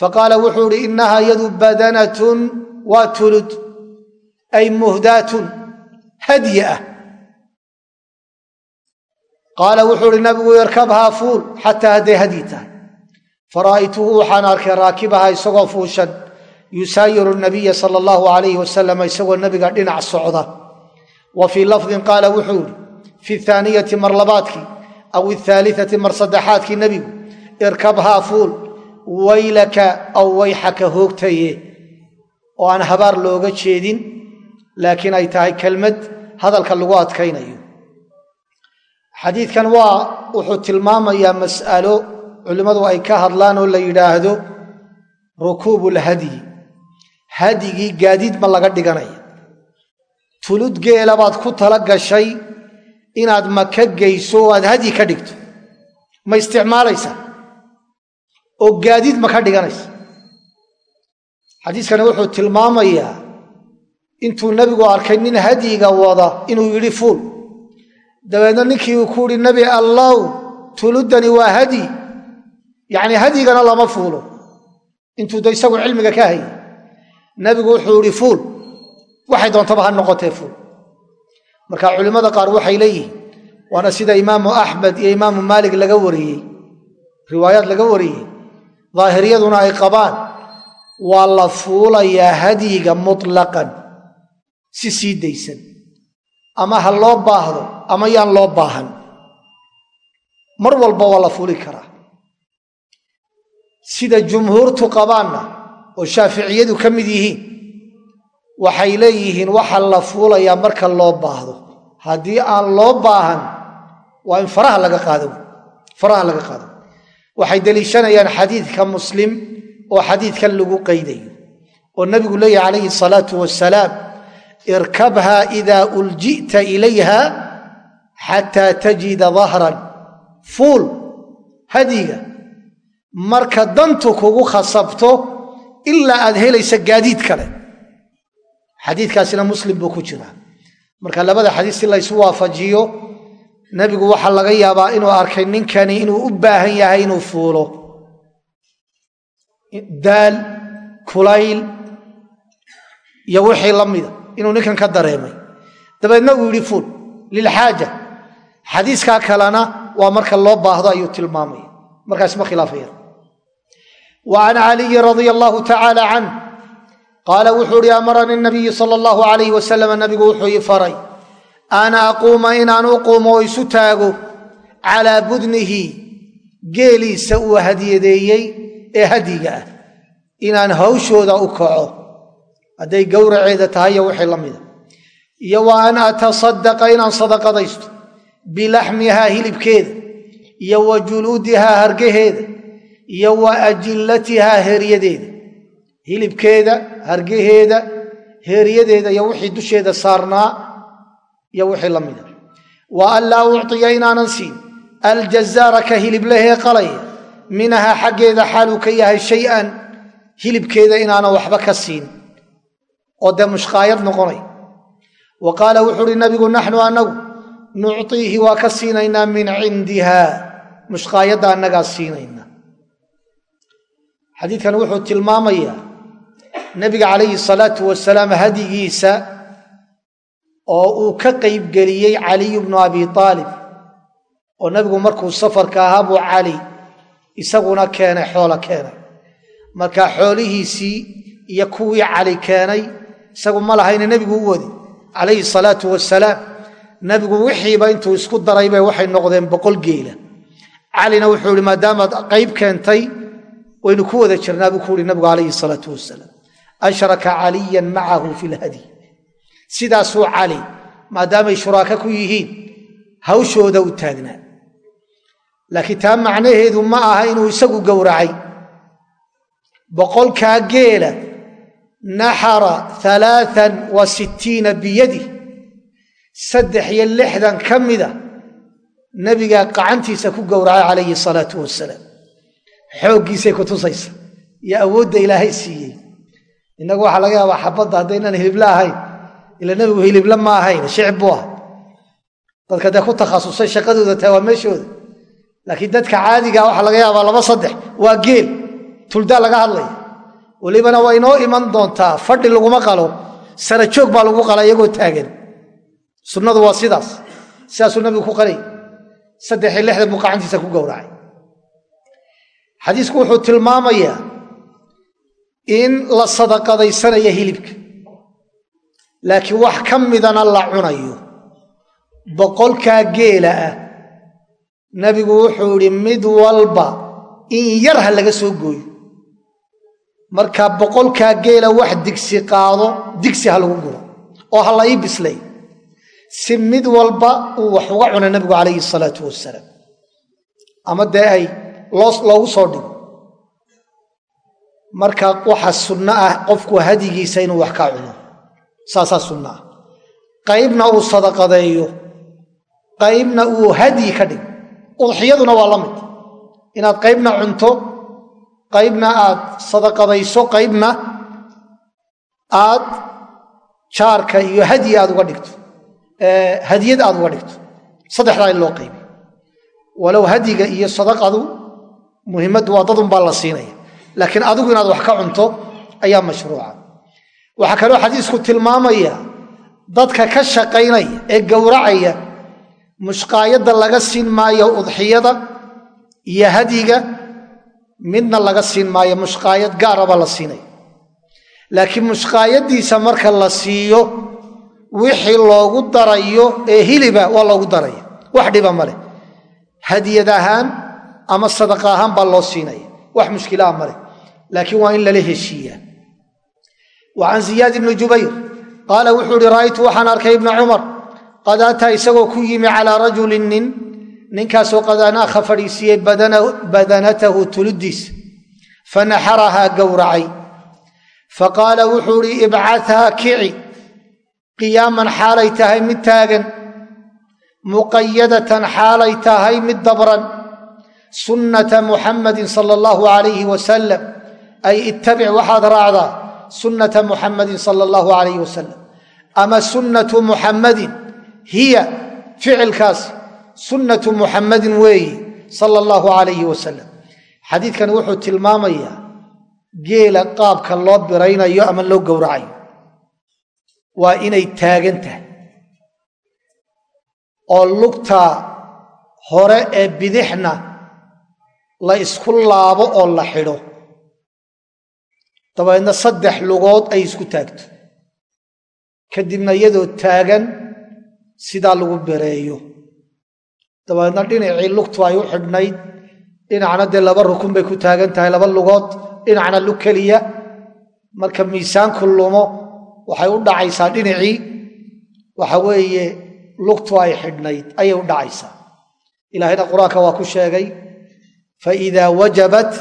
faqaala wuxuu ihi innahaa yadu badanatun waa tulud ay muhdaatun hadyi ah qaala wuxuu ihi nabigu yarkabhaa fuul xataa hadday hadyi yusaayiru nabiya sala allahu alayhi wasalam isagoo nabiga dhinac socda. Wa fii lafdin qaala wuxuu ihi fi thaaniyati mar labaadkii aw ithaaliati mar saddexaadkii nebigu irkabhaa fuul waylaka aw wayxaka hoogtaye. Oo aan habaar looga jeedin laakiin ay tahay kelmad hadalka lagu adkaynayo. Xadiidkan waa wuxuu tilmaamayaa mas'alo culimmadu ay ka hadlaan oo la yidhaahdo rukuubu lhadyi hadyigii gaadiid ma laga dhiganaya tulud geela baad ku tala gashay inaad maka geyso oo aad hadyi ka dhigto. Ma isticmaalaysaa oo gaadiid ma ka dhiganaysa. Xadiiskani wuxuu tilmaamayaa intuu nebigu arkay nin hadyiga wada inuu yidhi fuul. Dabeedna ninkii uu ku uhi nebi allow tuluddani waa hadyi yacnii hadyigana lama fuulo. Intuu da isagu cilmiga ka hayay nebigu wuxuu idhi fuul. Waxay doontaba ha noqotee fuul. Marka culimmada qaar waxay leeyihiin waana sida imaamu axmed iyo imaamu maalik laga wariyey. Riwaayaad laga wariyey daahiriyaduna ay qabaan waa la fuulayaa hadyiga mutlaqan si sii daysan. Ama ha loo baahdo ama yaan loo baahan. Mar walba waa la fuuli karaa. Sida jumhuurtu qabaanna oo shaaficiyadu ka mid yihiin waxay leeyihiin waxa la fuulayaa marka loo baahdo. Haddii aan loo baahan waa in faraha laga qaado. Faraha laga qaado. Waxay deliishanayaan xadiidka muslim oo xadiidkan lagu qaydayo oo nabigu leeyahy calayhi salaatu wasalaam irkabha ida ulji'ta ilayha xataa tajida dahran. Fuul hadiga marka dantu kugu khasabto ilaa aad helaysa gaadiid kale. Xadiidkaasina muslim buu ku jiraa marka labada xadiis si laysu waafajiyo nebigu waxaa laga yaabaa inuu arkay ninkani inuu u baahan yahay inuu fuulo. Daal kulayl iyo wixii la mida inuu ninkan ka dareemay. Dabeedna uu yidhi fuul lilxaaja xadiiskaa kalena waa marka loo baahdo ayuu tilmaamaya. Markaas ma khilaafaya can caliyin radia allahu tacaala canh qaala wuxuu ihi amaranii nabiyu sala allahu alayh wasalam nabigu wuxuu ii faray an aquuma inaan u quumo oo isu taago calaa budnihi geeliisa uu hadiyadeeyey ee hadiga ah inaan hawshooda u kaco hadday gowraceeda tahay iyo wixii la mida iyo wa an atasadaqa inaan sadaqadaysto bilaxmihaa hilibkeeda iyo wa juluudihaa hargaheeda iyo wa ajillatihaa heeryadeeda hilibkeeda hargaheeda heeryadeeda iyo wixii dusheeda saarnaa iyo wixii la mida wa an laa ucطiya inaanan siin. Aljazaara ka hiliblehee qalaya minahaa xaggeeda xaaluu ka yahay shay-an hilibkeeda inaanan waxba ka siin. Oo dee mushqaayad noqonay. Wa qaala wuxuu uhi nabigu naxnu annagu nucطiihi waa ka siinaynaa min cindiha mushqaayadda annagaa siinayna xadiidkan wuxuu tilmaamayaa nebiga calayhi salaatu wasalaam hadigiisa oo uu ka qaybgeliyey caliyu bnu abi aalib oo nebigu markuu safarka ahaa buu cali isaguna keenay xoolo keenay. Marka xoolihiisii iyo kuwii cali keenay isagu ma lahayne nebigu u wadi. Calayhi salaatu wasalaam nebigu wixiiba intuu isku daraybay waxay noqdeen boqol geela. Calina wuxuu ihi maadaamaad qayb keentay waynu ku wada jirnaa buu ku uhi nabigu calayhi salaatu wasalaam ashraka caliyan macahu fi lhadyi sidaasuu cali maadaamay shuraaka ku yihiin hawshooda u taagnaa. Laakiin taa macnaheedu ma aha inuu isagu gowracay. Boqolkaa geela naxara alaaan wa sittiina biyadih saddex iyo lixdan ka mida nebigaa qacantiisa ku gowracay calayhi salaatu wasalaam xooggiisay ku tusaysa. Iyo awoodda ilaahay siiyey. Innagu waxaa laga yaabaa xabadda haddaynaan hilibla ahayn ila nebigu hilibla ma ahayn shicib buu ah dadka dee ku takhasusay shaqadooda tahay waa meeshooda. Laakiin dadka caadiga waxaa laga yaabaa laba saddex waa geel. Tuldaa laga hadlaya. Welibana waa inoo iman doontaa fadhi laguma qalo sara joog baa lagu qala iyagoo taagan. Sunnadu waa sidaas. Sidaasuu nabigu ku qalay. Saddex iyo lixdan buu qacantiisa ku gowracay xadiisku wuxuu tilmaamayaa in la sadaqadaysanayo hilibka. Laakiin wax ka midana la cunayo. Boqolkaa geela ah. Nebigu wuxuu idhi mid walba in yar ha laga soo gooyo. Marka boqolkaa geela wax digsi qaado digsi ha lagu guro oo ha la ii bislay. Si mid walba uu wax uga cuna nebigu calayhi salaatu wasalaam. Ama dee ay loogu soo dhigo. Marka waxa sunno ah qofku hadigiisa inuu wax ka cuno. Saasaa sunno ah. Qaybna uu sadaqadeeyo. Qaybna uu hadyi ka dhig. Udxiyaduna waa la mid. Inaad qaybna cunto qaybna aad sadaqadayso qaybna aad jaarka iyo hadyi aad uga dhigto. Hadiyad aad uga dhigto. Saddexdaa in loo qaybi walow hadyiga iyo sadaqadu muhimmaddu waa dadunbaa la siinaya. Laakiin adigu inaad wax ka cunto ayaa mashruuca. Waxaa kaloo xadiisku tilmaamaya dadka ka shaqaynaya ee gowracaya mushqaayadda laga siin maayo udxiyada iyo hadyiga midna laga siin maayo mushqaayad gaaraba la siinay. Laakiin mushqaayadiisa marka la siiyo wixii loogu darayo ee hiliba waa loogu daraya. Wax dhiba maleh hadiyad ahaan ama sadaqa ahaan baa loo siinaya wax mushkilaa maleh laakiin waa in lala heshiiyaa wa can ziyaad ibni jubayr qaala wuxuu ihi ra'aytu waxaan arkay ibna cumar. Qad ataa isagoo ku yimi calaa rajulin nin. Ninkaasoo qad anaakha fadhiisiiyey badanatahu tuludiisa fanaxarahaa gowracay. Faqaala wuxuu idhi ibcathaa kici. Qiyaaman xaalay tahay mid taagan. Muqayadatan xaalay tahay mid dabran sunnata muxammadin sala allahu alayhi wasalam ay ittabic waxaad raacdaa sunnata muxammadin sala allahu alayhi wasalam ama sunnatu muxammadin hiya ficilkaasi sunnatu muxammadin weeyi sala allahu alayhi wasalam xadiidkan wuxuu tilmaamayaa geela qaabka loo biraynayo ama loo gowracayo. Waa inay taagan tahay. Oo lugta hore ee bidixna la isku laabo oo la xidho. Dabeedna saddex lugood ay isku taagto. Kadibna iyadoo taagan sidaa lagu bereeyo. Dabeedna dhinacii lugtu ay u xidhnayd. Dhinacna dee laba rukun bay ku taagan tahay laba lugood. Dhinacna lug keliya. Marka miisaanku lumo waxay u dhacaysaa dhinacii. Waxa weeye lugtu ay xidhnayd ayay u dhacaysaa. Ilaahayna qur'aanka waa ku sheegay fa idaa wajabat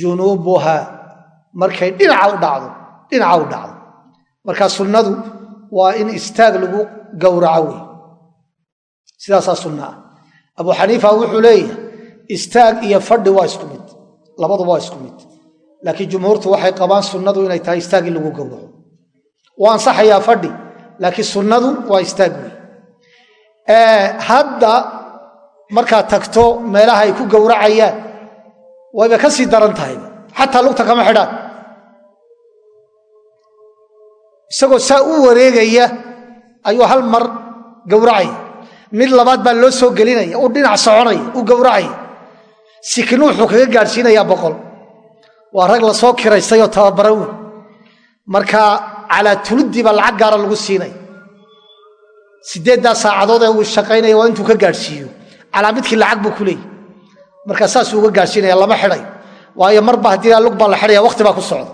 junuubuha markay dhinaca u dhacdo dhinaca u dhacdo. Marka sunnadu waa in istaag lagu gowraco wey sidaasaa sunna. Abu xaniifa wuxuu leeyahay istaag iyo fadhi waa isku mid. Labaduba waa isku mid. Laakiin jumhuurtu waxay qabaan sunnadu inay tahay istaag in lagu gowraco. Waa ansaxayaa fadhi laakiin sunnadu waa istaag wey hadda markaad tagto meelaha ay ku gowracayaan. Wayba ka sii daran tahayba xataa lugta kama xidhaan. Isagoo saa u wareegaya ayuu hal mar gowracaya mid labaad baa loo soo gelinaya uu dhinac soconaya uu gowracaya sikinu wuxuu kaga gaadhsiinayaa boqol. Waa rag la soo kiraystay oo tababaran wey marka calaa tuluddii lacag gaara lagu siinaya sideeddaa saacadood ee uu shaqaynaya waa intuu ka gaadhsiiyo calaa midkii lacag buu ku leeyay. Markaa saasuu uga gaadhsiinaya lama xidhay waayo marba haddii lug la xidhaya waqti baa ku socda.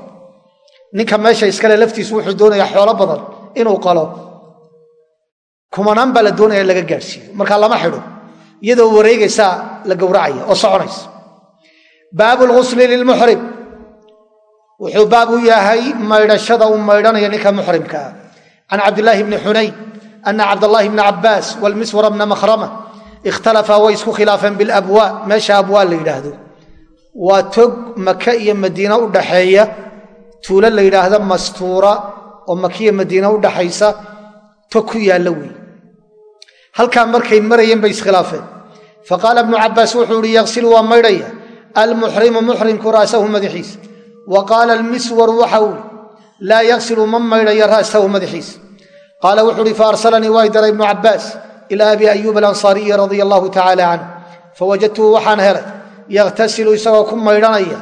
Ninka meesha iskale laftiisu wuxuu doonayaa xoolo badan inuu qalo. Kumanaan baa la doonaya laga gaadhsiiyo markaa lama xidho iyadoo wareegaysaa la gowracaya oo soconaysa. Baabu lghusli lilmuxrim wuxuu baab u yahay maydhashada uu maydhanayo ninka muxrimka ah can cabdilaahi bni xunayn ana cabdallaahi bna cabbaas walmiswara bna makhrama ikhtalafaa way isku khilaafeen bilabwaa meesha abwaa la yidhaahdo waa tog maka iyo madiine u dhaxeeya tuulo la yidhaahda mastuura oo makiya madiine u dhaxaysa tog ku yaalla wey halkaa markay marayeen bay iskhilaafeen faqaala ibnu cabbaas wuxuu ihi yaqsilu waa maydhaya almuxrimu muxrimku ra'sahu madaxiisa wa qaala almiswaru waxa uu ihi laa yaqsilu ma maydhayo ra'sahu madaxiisa qaala wuxuu uhi faarsalanii waa dara ibnu cabbaas ilaa abi ayuub alansaariyi radia allahu tacaala canh fawajadtuhu waxaan helay yakhtasilu isagoo ku maydhanaya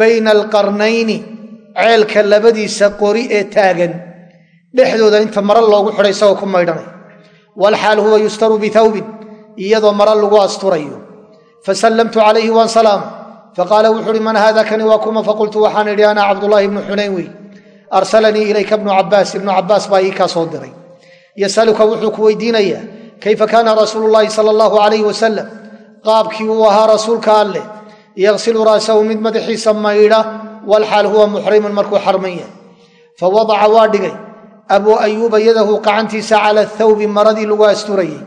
bayna alqarnayni ceelka labadiisa qori ee taagan dhexdooda inta mara loogu xidhay isagoo ku maydhanaya walxaal huwa yustaru bithawbin iyadoo mara lagu asturayo fasallamtu calayhi waan salaama faqaala wuxu uhi man haada kani waa kuma faqultu waxaan idhi ana cabdullaahi ibnu xunayn wey arsalanii ilayka ibnu cabbaas ibnu cabbaas baa ii kaa soo diray yasaluka wuxuu ku weydiinayaa kayfa kaana rasuulu llaahi sala allahu calayhi wasalam qaabkii uu ahaa rasuulka alleh yaqsilu ra'sahu mid madaxiisa maydha walxaal huwa muxrimun markuu xarman yahay. Fawadaca waa dhigay. Abuu ayuuba yadahu qacantiisa cala athawbi maradii lagu asturayey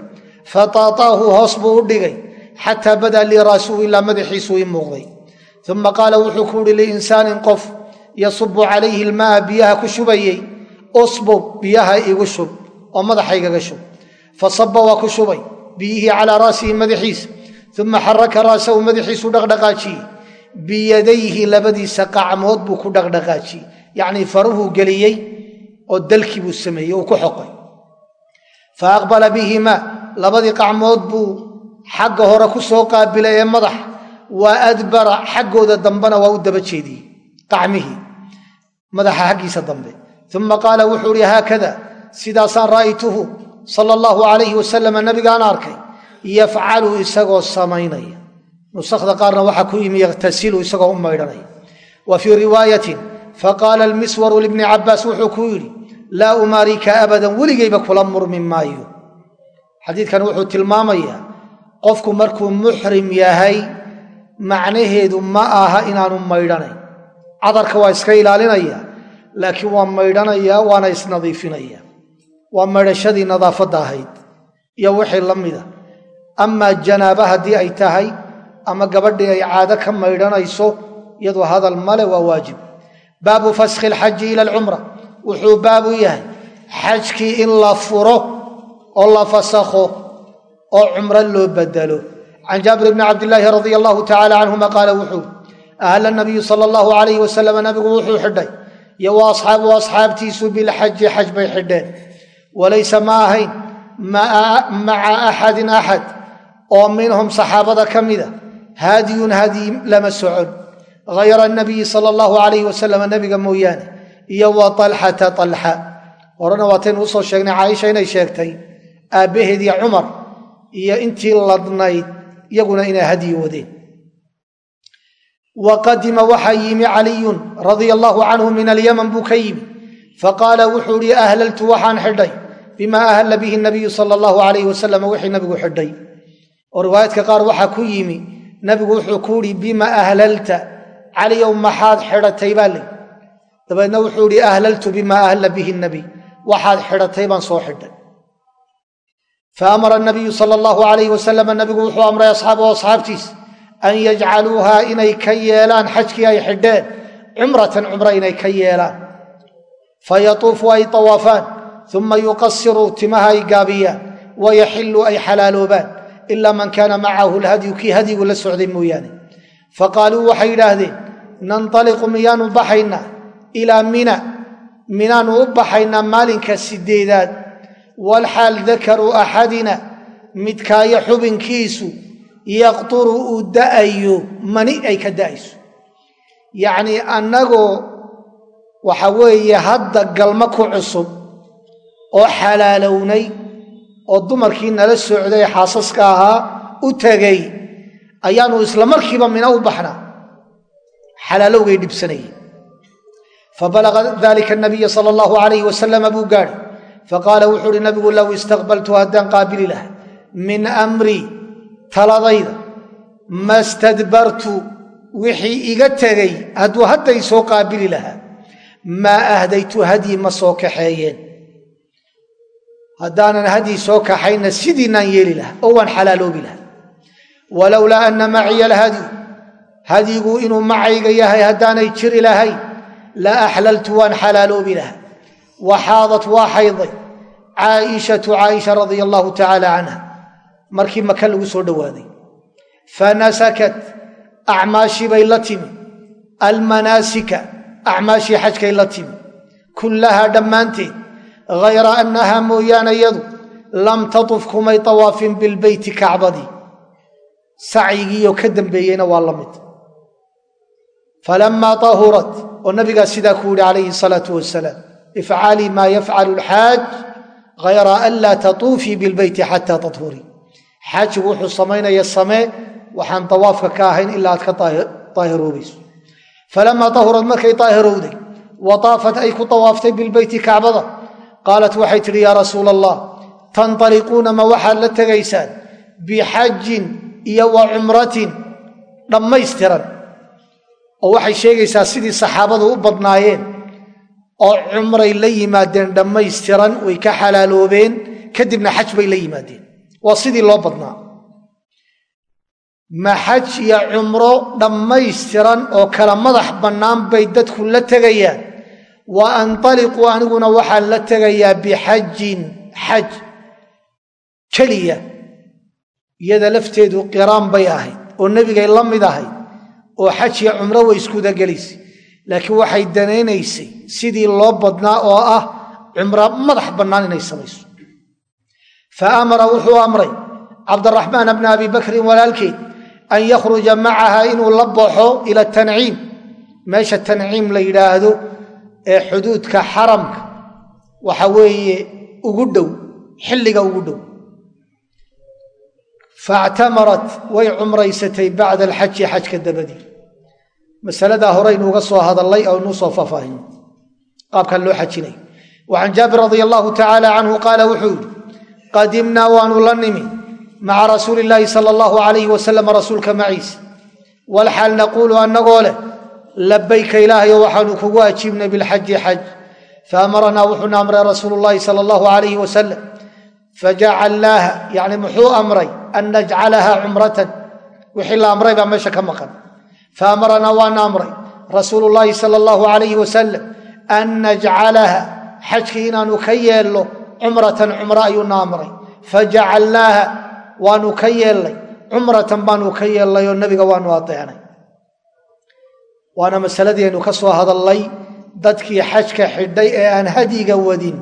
fataataahu hoos buu u dhigay xataa badaa lii raasuhu ilaa madaxiisuu ii muuqday. Uma qaala wuxuu ku uhi liinsaanin qof yasubu calayhi ilmaaa biyaha ku shubayey usbub biyaha igu shub oo madaxaygaga shub fasaba waa ku shubay biyihii calaa ra'sihi madaxiisa uma xaraka ra'sahu madaxiisuu dhaqdhaqaajiyey biyadayhi labadiisa qacmood buu ku dhaqdhaqaajiyey yacnii faruhuu geliyey oo dalkii buu sameeyey uu ku xoqay fa aqbala bihimaa labadii qacmood buu xagga hore ku soo qaabilay ee madax wa adbara xaggooda dambena waa u daba jeediyey qacmihii madaxa xaggiisa dambe uma qaala wuxuu ihi haakada sidaasaan ra'aytuhu sala allahu alayhi wasalama nabigaan arkay yafcalu isagoo samaynaya nusakda qaarna waxaa ku yimi yakhtasilu isagoo u maydhanaya wa fii riwaayatin faqaala almiswaru libni cabbaas wuxuu ku yidhi laa umaarika abadan weligayba kula murmi maayo. Xadiidkan wuxuu tilmaamayaa qofku markuu muxrim yahay macnaheedu ma aha inaanu maydhanayn cadarka waa iska ilaalinaya laakiin waa maydhanaya waana isnadiifinaya waa maydhashadii nadaafadda ahayd iyo wixii la mida amaa janaaba haddii ay tahay ama gabadhii ay caado ka maydhanayso iyadu hadal male waa waajib. Baabu faskhi alxaji ila alcumra. Wuxuu baabu yahay xajkii in la furo oo la fasakho oo cumro loo bedelo can jaabir bni cabdilaahi radia allahu tacala canhuma qaala wuxuu ahla nabiyu sala allahu alayhi wasalam nabigu wuxuu xidhay. Iyo wa asxaabu asxaabtiisu bilxaji xaj bay xidheen walaysa ma ahayn maca axadin axad oo minhum saxaabada ka mida haadiyun hadyi lama socon. Hayra nabiyi sala allahu alayhi wasalam nabiga mooyaane iyo wa alxata alxa horena waataynu u soo sheegnay caaisha inay sheegtay aabbaheedii cumar iyo intii ladnayd iyaguna inay hadyi wadeen. Wa qadima waxaa yimi caliyun radia allaahu canhu min alyaman buu ka yimi. Faqaala wuxuu ahlaltu waxaan xidhay bimaa ahalla bihi nabiyu sala allahu alayh wasalam wixii nabigu xidhay. Oo riwaayadka qaar waxaa ku yimi nabigu wuxuu ku ihi bima ahlalta caliyow maxaad xidhatay? baa ley dabeedna wuxuu ihi ahlaltu bimaa ahalla bihi nabiy waxaad xidhatay baan soo xidhay. Faamara nabiyu sala allahu alayh wasalam nabigu wuxuu amray asxaabahu asxaabtiis an yajcaluuhaa inay ka yeelaan xajkii ay xidheen cumratan cumro inay ka yeelaan. Fayatuufu ay tawaafaan uma yuqasiruu timaha ay gaabiyaan wayaxiluu ay xalaaloobaan ilaa man kaana macahu lhadyu kii hadyigu la socday mooyaane faqaaluu waxay yidhaahdeen nantaliqu miyaanu baxaynaa ilaa mina minaanu u baxaynaa maalinka sideedaad walxaal dakaru axadina midkaayo xubinkiisu yaqturu uu da'ayo mani ay ka da'ayso yacnii annagoo waxa weeye hadda galma ku cusub oo xalaalownay oo dumarkii nala socday xaasaska ahaa u tegay ayaanu isla markiiba mina u baxnaa xalaalowgay dhibsanayeen fabalaga dalika nabiya sala allahu alayhi wasalama buu gaadhay. Faqaala wuxuu uhi nabigu low istaqbaltu haddaan qaabili lahaa min amrii taladayda ma stadbartu wixii iga tegay hadduu hadday soo qaabili lahaa maa ahdaytu hadyi ma soo kaxeeyeen haddaanan hadyi soo kaxayna sidiinaan yeeli lahaa oo waan xalaaloobi lahaa. Walowlaa anna maciya alhadyu hadyigu inuu macayga yahay haddaanay jiri lahayn la axlaltu waan xalaaloobi lahaa. Waxaadat waa xayday. Caaishatu caaisha radia allahu tacaala canha markii maka lagu soo dhowaaday fanasakat acmaashii bay la timi. Almanaasika acmaashii xajkay la timi. Kullahaa dhammaanteed hayra annahaa mooyaane yadu lam tatuf kumay tawaafin bilbeyti kacbadii sacyigiioo ka dambeeyeyna waa la mid falammaa tahurat oo nabigaa sidaa ku yihi calayhi salaatu wasalaam ifcalii maa yafcalu alxaaj hayra an laa tatuufii bilbeyti xataa tathurii xaajigu wuxuu samaynaya samee waxaan tawaafka ka ahayn ilaa aad ka daahiroobayso falamaa tahurad markay daahirowday wa taafat ay ku tawaaftay bilbeyti qaalat waxay tidhi yaa rasuula allah tantaliquuna ma waxaad la tegaysaan? Bixajin iyo wa cumratin dhammaystiran. Oo waxay sheegaysaa sidii saxaabadu u badnaayeen oo cumray la yimaadeen dhammaystiran way ka xalaaloobeen kadibna xaj bay la yimaadeen. Waa sidii loo badnaa. Ma xaj iyo cumro dhammaystiran oo kala madax bannaan bay dadku la tegayaan wa antaliqu aniguna waxaan la tegayaa bixajin xaj keliya iyada lafteedu qiraan bay ahayd oo nebigay la mid ahayd oo xaj iyo cumro way iskudagelisay laakiin waxay danaynaysay sidii loo badnaa oo ah cumro madax bannaan inay samayso fa amara wuxuu amray cabdaraxmaan bna abi bakrin walaalkeed an yakhruja macaha inuu la baxo ila tanciim meesha tanciim la yidhaahdo ee xuduudka xaramka waxa weeye ugu dhow xilliga ugu dhow. Faactamarat way cumraysatay bacda alxaji xajka dabadii. Masaladaa horeynu uga soo hadallay oo inuu soo faahfaahin. Qaabkan loo xajinay. Wa can jaabir radia allahu tacaala canhu qaala wuxuu yidhi qadimnaa waanu la nimi maca rasuuli illaahi sala allahu alayhi wasalam rasuulka maciisa. Walxaal naquulu labayka ilaahayo waxaanu kugu ajiibnay bilxaji xaj. Faamaranaa wuxuuna amray rasuulu llaahi sala allahu alayhi wasalam fajacalnaaha yani muxuu amray an najcalaha cumratan. Wixii la amray baa meesha ka maqan. Faamaranaa waana amray rasuulu llaahi sala allahu alayhi wasalam an najcalaha xajkii inaanu ka yeelno cumratan cumro ayuuna amray. Fajacalnaaha waanu ka yeelnay cumratan baanu ka yeelnay oo waanu adeecnay waana masaladii aynu ka soo hadallay dadkii xajka xidhay ee aan hadiga wadin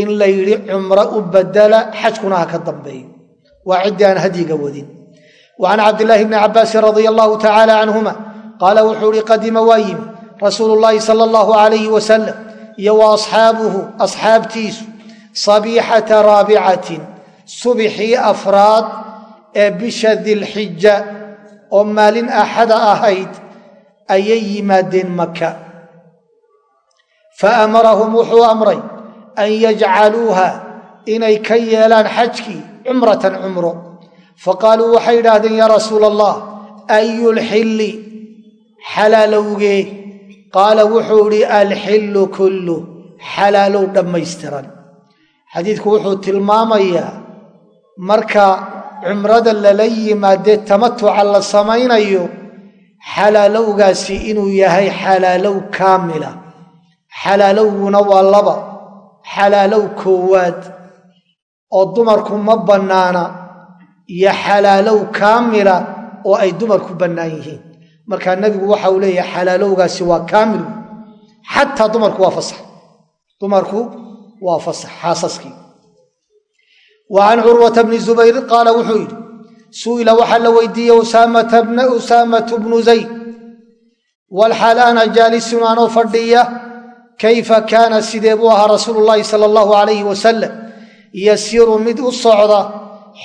in la yidhi cumro u badala xajkuna ha ka dambeeyo. Waa ciddii aan hadyiga wadin. Wa can cabdilaahi bni cabbaasin radia allahu tacaala canhuma qaala wuxuu ihi qadima waa yimi rasuulu llaahi sala allahu alayhi wasalam iyo wa asxaabuhu asxaabtiisu sabiixata raabicatin subixii afraad ee bisha dilxija oo maalin axada ahayd ayay yimaadeen maka fa amarahum wuxuu amray an yajcaluuha inay ka yeelaan xajkii cumratan cumro. Faqaaluu waxay idhaahdeen yaa rasuula allah ayulxilli xalaalowgee qaala wuxuu idhi alxillu kullu xalaalow dhammaystiran. Xadiidku wuxuu tilmaamayaa marka cumrada lala yimaadee tamatuca la samaynayo xalaalowgaasi inuu yahay xalaalow kaamila. Xalaalowguna waa laba. Xalaalow koowaad oo dumarku ma bannaana iyo xalaalow kaamila oo ay dumarku bannaan yihiin. Markaa nebigu waxa uu leeyahay xalaalowgaasi waa kaamilu xataa dumarku waa fasax. Dumarku waa fasax xaasaskii wa can curwata bni zubayr qaala wuxuu yidhi su'ila waxaa la weydiiyey usaamatu bnu zayd walxaal ana jaalisun anoo fadhiya kayfa kaana sidee buu ahaa rasuulu llaahi sala allahu alayhi wasalam yasiru mid u socda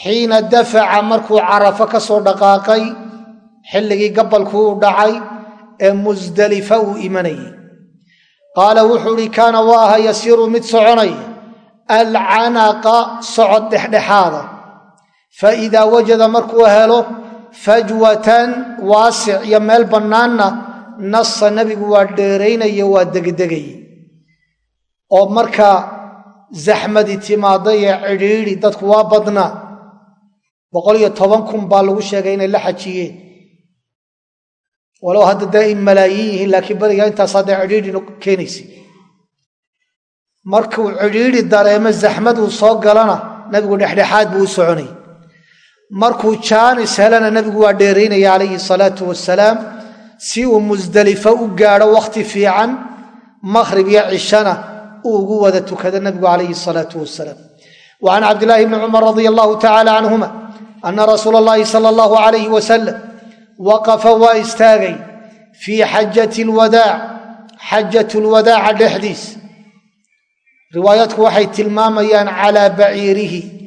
xiina dafaca markuu carafo ka soo dhaqaaqay xilligii gabalkuu u dhacay ee musdalifa uu imanayay qaala wuxuu ihi kaana waa aha yasiru mid soconaya alcanaqa socod dhexdhexaada fa idaa wajada markuu helo fajwatan waasic iyo meel bannaanna nasa nebigu waa dheeraynaya waa degdegaye oo markaa zaxmadi timaaday ee cidhiidhi dadku waa badnaa boqol iyo toban kun baa lagu sheegay inay la xajiyeen. Walow hadda dee in malaayiin yihiin laakiin beriga intaas hadday cidhiidhi keenaysa markuu cidhiidhi dareemo zaxmaduu soo galana nebigu dhexdhexaad buu u soconay markuu jaanis helana nebigu waa dheeraynaya calayhi salaatu wasalaam si uu musdelifo u gaadho wakhti fiican makhrib iyo cishana uu ugu wada tukado nebigu calayhi salaatu wasalaam wa can cabdilaahi bni cumar radia allahu tacaala canhuma ana rasuula allahi sala allahu alayhi wasalam waqafa waa istaagay fii xajati lwadaac xajat lwadaaca dhexdiis. Riwaayaadku waxay tilmaamayaan calaa baciirihi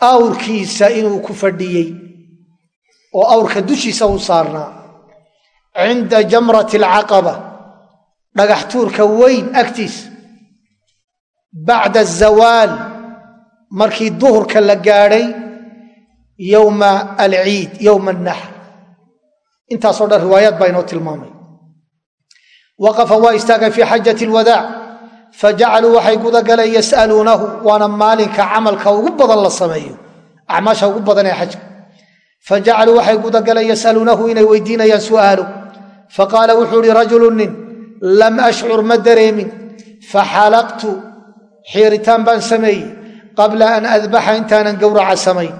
awrkiisa inuu ku fadhiyey oo awrka dushiisa u saarnaa. Cinda jamrati alcaqaba dhagax tuurka weyn agtiisa bacda azawaal markii duhurka la gaadhay yowma alciid yowma annaxr intaasoo dhan riwaayaad baa inoo tilmaamay. Waqafa waa istaagay fii xajati alwadaac fajacaluu waxay gudagaleen yas'aluunahu waana maalinka camalka ugu badan la sameeyo acmaasha ugu badan ee xajka. Fajacaluu waxay gudagaleen yas'aluunahu inay weydiinayaan su'aalo faqaala wuxuu ihi rajulu nin lam ashcur ma dareemin. Faxalaqtu xiiritaan baan sameeyey qabla an adbaxa intaanan gowraca samayn.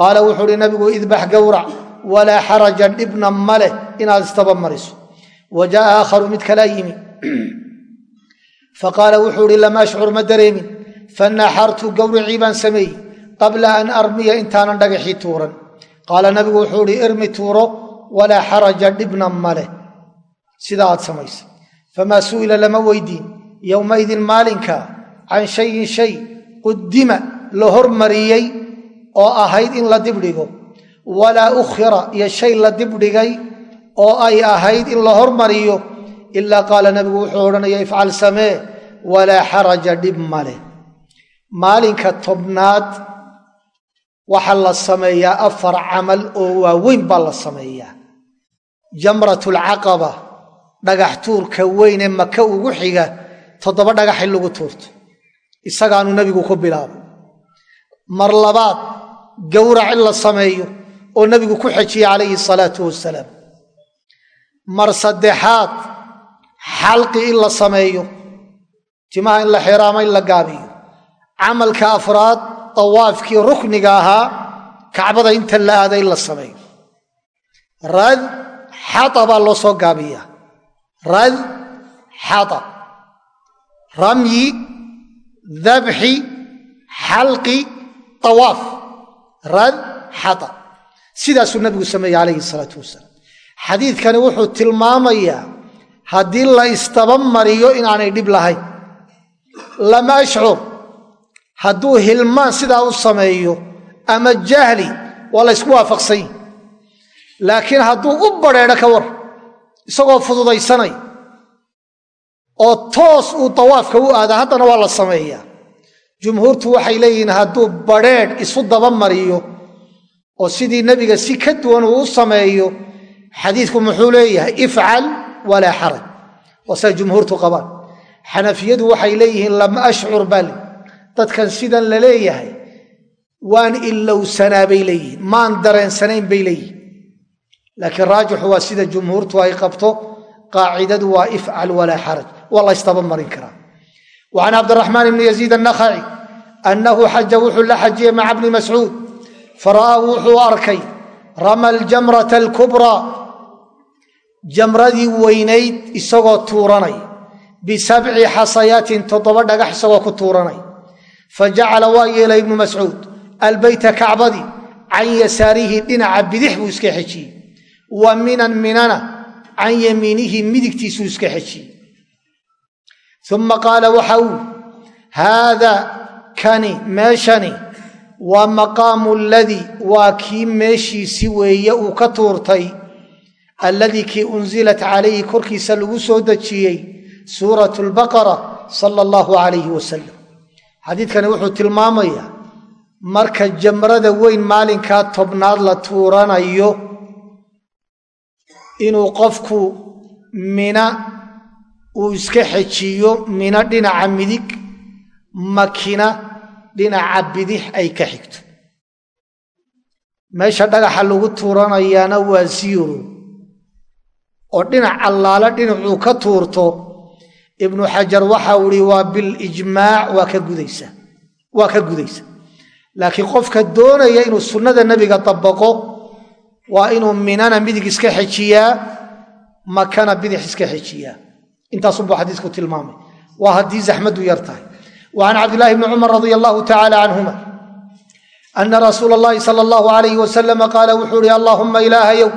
Qaala wuxuu ihi nabigu idbax gowrac walaa xarajan dhibna ma leh inaad istaba mariso. Wa jaaa aakharu mid kalaa yimi faqaala wuxuu ihi lam ashcur ma dareemin. Fanaxartu gowricii baan sameeyey. Qabla an armiya intaanan dhagaxii tuuran. Qaala nabigu wuxuu ihi irmi tuuro walaa xaraja dhibna maleh sida aad samaysay famaa su'ila lama weydiin. Yowmaidin maalinka can shayin shay qudima la hormariyey oo ahayd in la dibdhigo walaa ukhira iyo shay la dibdhigay oo ay ahayd in la hormariyo ilaa qaala nabigu wuxuu odhanaya ifcal samee walaa xaraja dhib maleh maalinka tobnaad waxaa la sameeyaa afar camal oo waaweyn baa la sameeyaa jamratulcaqaba dhagax tuurka weyn ee maka ugu xiga toddoba dhagax in lagu tuurto isagaanu nebigu ku bilaabay mar labaad gowrac in la sameeyo oo nebigu ku xejiyey calayhi salaatu wasalaam mar saddexaad xalqi in la sameeyo timaha in la xiraamo in la gaabiyo camalka afraad dawaafkii rukniga ahaa kacbada inta la aada in la sameeyo. Rad xata baa loo soo gaabiya rad xata ramyi dabxi xalqi tawaaf. Rad xata sidaasuu nabigu sameeyey calayhi salaatu wasalaam. Xadiidkani wuxuu tilmaamayaa haddii la istaba mariyo inaanay dhib lahayn. Lama ashcur hadduu hilmaan sidaa u sameeyo ama jahli waa la ysku waafaqsan yahi laakiin hadduu u badrheedho ka war isagoo fududaysanay oo toos uu dawaafka u aada haddana waa la sameeyaa. Jumhuurtu waxay leeyihiin hadduu badrheedh isu daba mariyo oo sidii nebiga si ka duwan uu u sameeyo xadiidku muxuu leeyahay ifcal walaa xaraj. Waa siday jumhuurtu qabaan. Xanafiyadu waxay leeyihiin lam ashcur bali dadkan sidan la leeyahay waan ilowsanaa bay leeyihiin maan dareensanayn bay leeyihiin. Laakiin raajixu waa sida jumhuurtu ay qabto qaacidadu waa ifcal walaa xaraj. Waa la ystaba marin karaa. Wa can cabdiraxmaan ibni yaziid annakhaci annahu xaja wuxuu la xajiyey maca bni mascuud. Fara'aa wuxuu arkay rama aljamrata jamradii weynayd isagoo tuuranay bisabci xasayaatin toddoba dhagax isagoo ku tuuranay. Fa jacala waa yeelay ibnu mascuud albeyta kacbadii can yasaarihi dhinaca bidix buu iska xejiyey wa minan minana can yamiinihi midigtiisuu iska xejiyey. Uma qaala waxa uu haada kani meeshani waa maqaamu aladii waa kii meeshiisi weeye uu ka tuurtay alladii kii unzilat calayhi korkiisa lagu soo dejiyey suurat lbaqara sala allahu calayhi wasalam xadiidkani wuxuu tilmaamayaa marka jamrada weyn maalinkaa tobnaad la tuuranayo inuu qofku mina uu iska xejiyo mina dhinaca midig makina dhinaca bidix ay ka xigto. Meesha dhagaxa lagu tuuranayaana waa ziro oo dhinac allaala dhinacuu ka tuurto ibnu xajar waxau ihi waa bilijmaac waa ka gudaysa waa ka gudaysa. Laakiin qofka doonaya inuu sunnada nebiga dabaqo waa inuu minana midig iska xejiyaa makana bidix iska xejiyaa intaasunbuu xadiisku tilmaamay. Waa haddii zaxmaddu yar tahay. Wa can cabdillaahi bni cumar radia allahu tacaala canhuma ana rasuula allahi sala allahu alayhi wasalama qaala wuxuu ihi allaahumma ilaahayow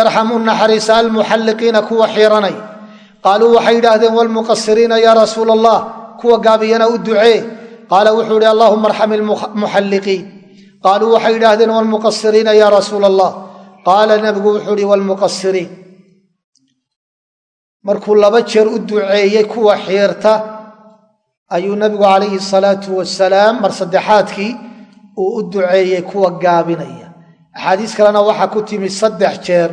irxam u naxariisa almuxalliqiina kuwa xiiranay. Qaaluu waxay yidhaahdeen wlmuqasiriina yaa rasuul allah kuwa gaabiyana u ducee. Qaala wuxuu ihi allahuma arxam ilmuxalliqiin qaaluu waxay yidhaahdeen wlmuqasiriina yaa rasuul allah qaala nabigu wuxuu ihi wlmuqasiriin markuu laba jeer u duceeyey kuwa xiirta ayuu nabigu calayhi salaatu wasalaam mar saddexaadkii uu u duceeyey kuwa gaabinaya axaadiis kalena waxaa ku timi saddex jeer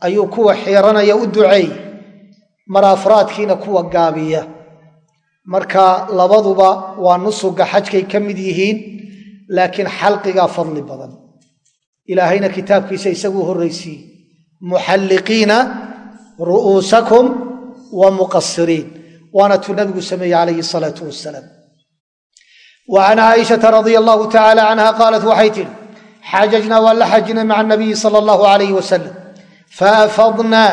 ayuu kuwa xiiranaya u duceey mar afraadkiina kuwa gaabiya. Marka labaduba waa nusuga xajkay ka mid yihiin laakiin xalqigaa fadli badan. Ilaahayna kitaabkiisa isaguu horraysiiyey muxalliqiina ru'uusakum wa muqasiriin waana tuu nabigu sameeyey calayhi salaatu wasalaam wa can caaishata radia allahu tacaala canha qaalat waxay tidhi xaajajnaa waan la xajinay maca nabiyi sala allahu alayhi wasalam faafadnaa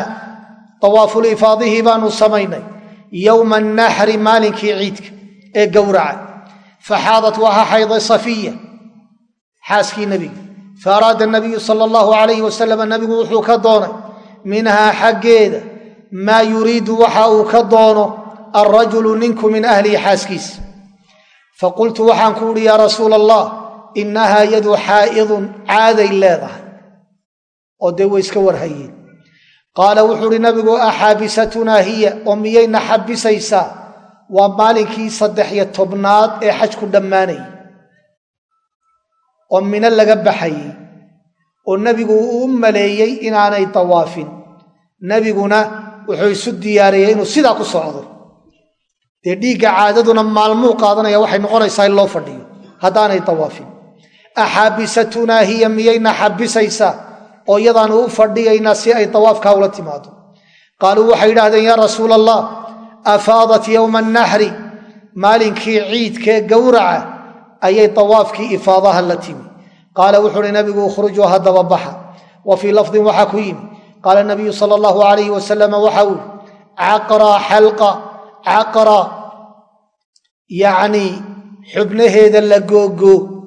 dawaafulifaadihii baanu samaynay yowma annaxri maalinkii ciidka ee gowraca faxaadat waxaa xayday safiya xaaskii nebiga faaraada nabiyu sala allahu calayhi wasalam nabigu wuxuu ka doonay minhaa xaggeeda maa yuriidu waxa uu ka doono alrajulu ninku min ahlihi xaaskiisa faqultu waxaan innahaa yadu xaa'idun caaday leedahay. Oo dee way iska warhayeen qaala wuxuu uhi nabigu axaabisatunaa hiya oo miyayna xabisaysaa waa maalinkii saddex iyo tobnaad ee xajku dhammaanayay oo mino laga baxayey oo nebigu uu u maleeyey inaanay dawaafin. Nebiguna wuxuu isu diyaariyey inuu sidaa ku socdo. Dee dhiigga caadaduna maalmuu qaadanaya waxay noqonaysaa in loo fadhiyo haddaanay dawaafin axaabisatunaa hiya miyayna xabisaysaa oo iyadaanu u fadhiyaynaa si ay dawaafkaa ula timaado. Qaaluu waxay yidhaahdeen yaa rasuula allah afaadat yowma annaxri maalinkii ciidkee gowraca ayay dawaafkii ifaadaha la timi. Qaala wuxuu uhi nabigu ukhrujuu haddaba baxa. Wa fii lafdin waxaa ku yimi. Qaala nabiyu sala allahu alayhi wasalama waxa uu caqraa xalqa caqraa yacnii xubnaheeda la googoo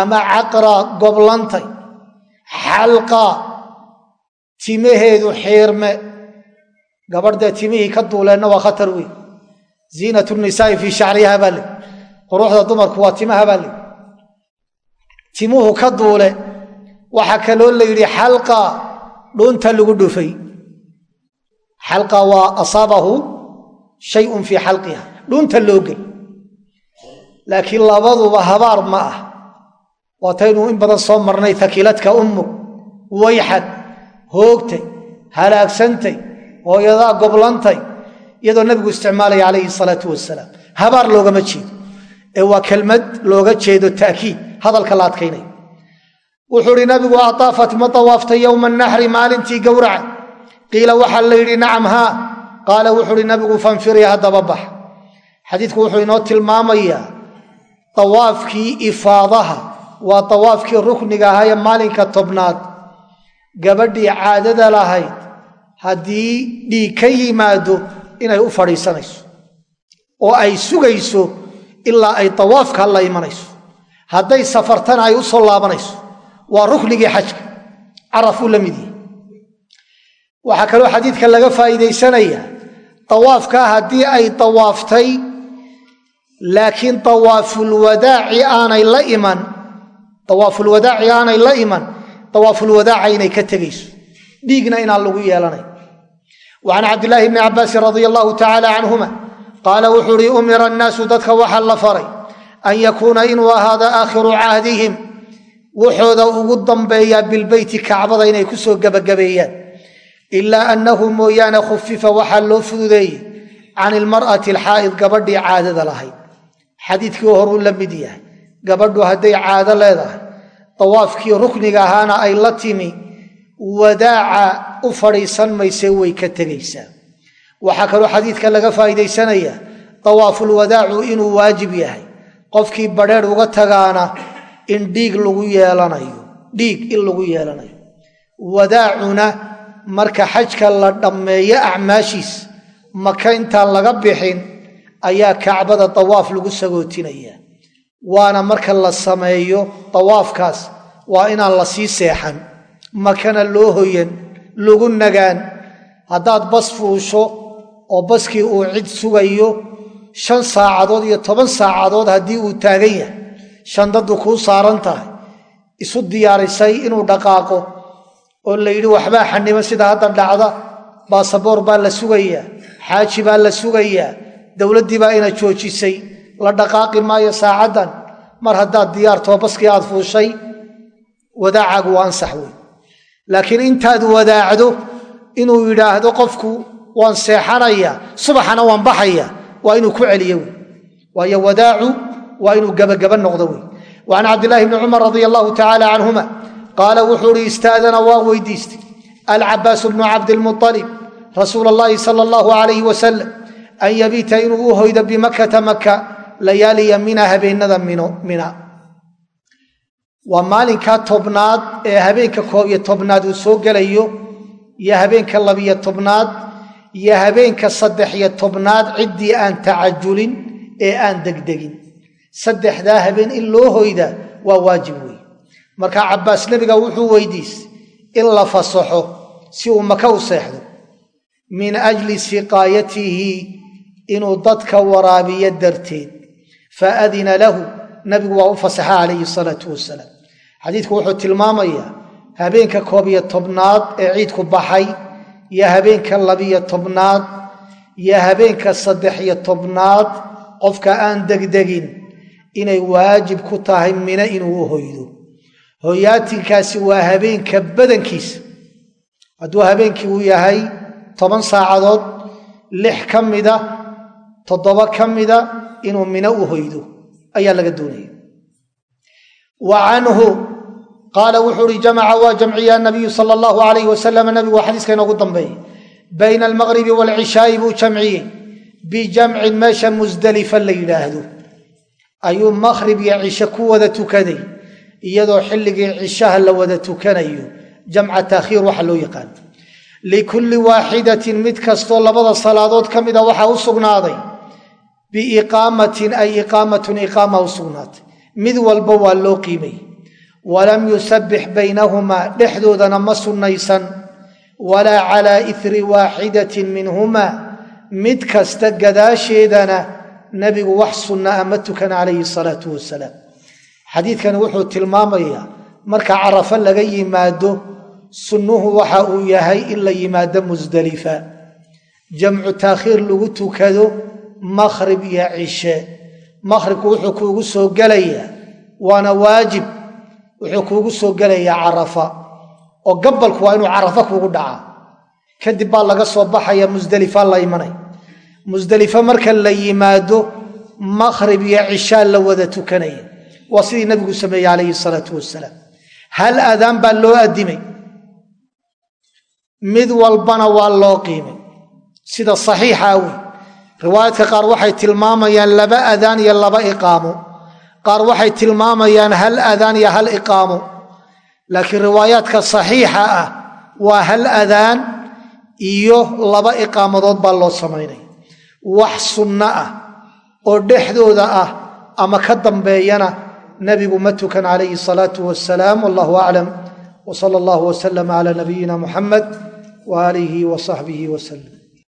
ama caqraa goblantay xalqa timaheedu xiirme gabadhdee timihii ka duuleenna waa khatar wey ziinat nisaa'i fii shacriha baa le quruxda dumarku waa timaha baa le timuhu ka duule waxaa kaloo la yidhi xalqa dhuunta lagu dhufay. Xalqa waa asaabahu shayun fii xalqiha dhuunta loo gel. Laakiin labaduba habaar ma ah waataynu in badan soo marnay takiiladka ummug wayxad hoogtay halaagsantay hooyadaa goblantay iyadoo nabigu isticmaalaya calayhi salaatu wasalaam habaar loogama jeedo. Ee waa kelmad looga jeedo ta'kiid hadalka la adkaynayo wuxuu ihi nabigu aaafat ma dawaaftay yowma naxri maalintii gowraca. Qiila waxaa la yidhi nacam haa. Qaala wuxuu ihi nabigu fanfirii haddaba bax. Xadiidku wuxuu inoo tilmaamayaa dawaafkii ifaadaha waa dawaafkii rukniga ahaa ee maalinka tobnaad. Gabadhii caadada lahayd haddii dhiig ka yimaado inay u fadhiisanayso oo ay sugayso ilaa ay dawaafka la imanayso hadday safartana ay u soo laabanayso waa ruknigii xajka. Carafuu la mid yahay. Waxaa kaloo xadiidka laga faa'iidaysanayaa dawaafkaa haddii ay dawaaftay laakiin dawaafulwadaaci aanay la iman dawaafulwadaaci aanay la iman dawaafulwadaaca inay ka tegayso dhiigna inaan lagu yeelanay. Wa can cabdilaahi bni cabbaasin radia allahu tacaala canhuma qaala wuxuu uhi umira annaasu dadka waxaa la faray an yakuuna inuu ahaado aakhiru cahdihim. Wuxooda ugu dambeeyaa bilbeyti kacbada inay ku soo gebagabeeyaan ilaa annahu mooyaane khufifa waxaa loo fududeeyey can ilmar'ati alxaa'id gabadhii caadada lahayd. Xadiidkii horuu la mid yahay gabadhu hadday caado leedahay. Dawaafkii rukniga ahaana ay la timi wadaaca u fadhiisan mayse way ka tegaysaa. Waxaa kaloo xadiidka laga faa'iidaysanayaa dawaafulwadaacu inuu waajib yahay. Qofkii badheer uga tagaana in dhiig lagu yeelanayo dhiig in lagu yeelanayo. Wadaacuna marka xajka la dhammeeyo acmaashiis maka intaan laga bixin ayaa kacbada dawaaf lagu sagootinaya waana marka la sameeyo dawaafkaas waa inaan la sii seexan. Makana loo hoyan lagu nagaan. Haddaad bas fuusho oo baskii uu cid sugayo shan saacadood iyo toban saacadood haddii uu taagan yahay shandadu kuu saaran tahay isu diyaarisay inuu dhaqaaqo oo la yidhi waxbaa xaniban sida hadda dhacda baasaboor baa la sugayaa xaaji baa la sugayaa dowladdii baa ina joojisay la dhaqaaqi maayo saacaddan mar haddaad diyaartoo baskii aad fuushay wadaacaagu waa ansax wey laakiin intaad wadaacdo inuu yidhaahdo qofku waan seexanayaa subaxana waan baxaya waa inuu ku celiyo wey waayo wadaacu waa inuu gebagaba noqdo wey wa can cabdilaahi bni cumar radia allahu tacaala canhuma qaala wuxuu uhi istaadana waa weydiistay. Alcabaasu bnu cabdilmualib rasuula allahi sala allahu alayhi wasalam an yabiita inuu u hoydo bimakkata layaaliya mina habeenada mina. Waa maalinkaa tobnaad ee habeenka koob iyo tobnaad uu soo gelayo iyo habeenka labiyo tobnaad iyo habeenka saddex iyo tobnaad ciddii aan tacajulin ee aan degdegin. Saddexdaa habeen in loo hoyda waa waajib weeye markaa cabbaas nebiga wuxuu weydiisay in la fasaxo si uu maka u seexdo. Min ajli siqaayatihi inuu dadka waraabiyo darteed fa adina lahu nabigu waa u fasaxa calayhi salaatu wasalaam xadiidku wuxuu tilmaamayaa habeenka koob iyo tobnaad ee ciidku baxay iyo habeenka labiyo tobnaad iyo habeenka saddex iyo tobnaad qofka aan degdegin inay waajib ku tahay mine inuu u hoydo hoyaatinkaasi waa habeenka badankiisa hadduu habeenkii uu yahay toban saacadood lix ka mida toddoba ka mida inuu mino u hoydo ayaa laga doonaya wa canhu qaala wuxuu uhi jamaca waa jamciya nabiyu sala allahu alayh wasalam nabigu waa xadiiska inoogu dambeeyey bayna almaqribi waalcishaa'i buu jamciyey. Bijamcin meesha musdalifa la yidhaahdo. Ayuu maqhrib iyo cishe ku wada tukaday iyadoo xilligii cishaha la wada tukanayo jamca taakhiir waxa loo yaqaan. Likulli waaxidatin mid kastoo labada salaadood ka mida waxaa u sugnaaday biiqaamatin ay iqaamatun iqaama u sugnaatay. Mid walba waa loo qiimay. Walam yusabbix baynahumaa dhexdoodana ma sunnaysan. Walaa calaa ithri waaxidatin minhumaa mid kasta gadaasheedana nebigu wax sunna a ma tukan calayhi salaatu wasalaam xadiidkani wuxuu tilmaamayaa marka carafo laga yimaado sunnuhu waxa uu yahay in la yimaado musdalifa jamcu taakhiir lagu tukado makhrib iyo cishe. Makhribku wuxuu kuugu soo gelayaa waana waajib wuxuu kuugu soo gelayaa carafa oo gabalku waa inuu carafa kuugu dhacaa kadib baa laga soo baxaya musdalifa la imanay. Musdalifa marka la yimaado makhrib iyo cishaa la wada tukanaya. Waa sidii nabigu sameeyey calayhi salaatu wasalaam hal aadaan baa loo addimay? Mid walbana waa loo qiimay. Sida saxiixa wey riwaayaadka qaar waxay tilmaamayaan laba adaan iyo laba iqaamo qaar waxay tilmaamayaan hal adaan iyo hal iqaamo laakiin riwaayaadka saxiixa ah waa hal adaan iyo laba iqaamadood baa loo samaynaya wax sunno ah oo dhexdooda ah ama ka dambeeyana nabigu ma tukan calayhi salaatu wasalaam wallahu aclam w sala allahu waslama cala nabiyina muxamed wa aalihi wa saxbihi wasalam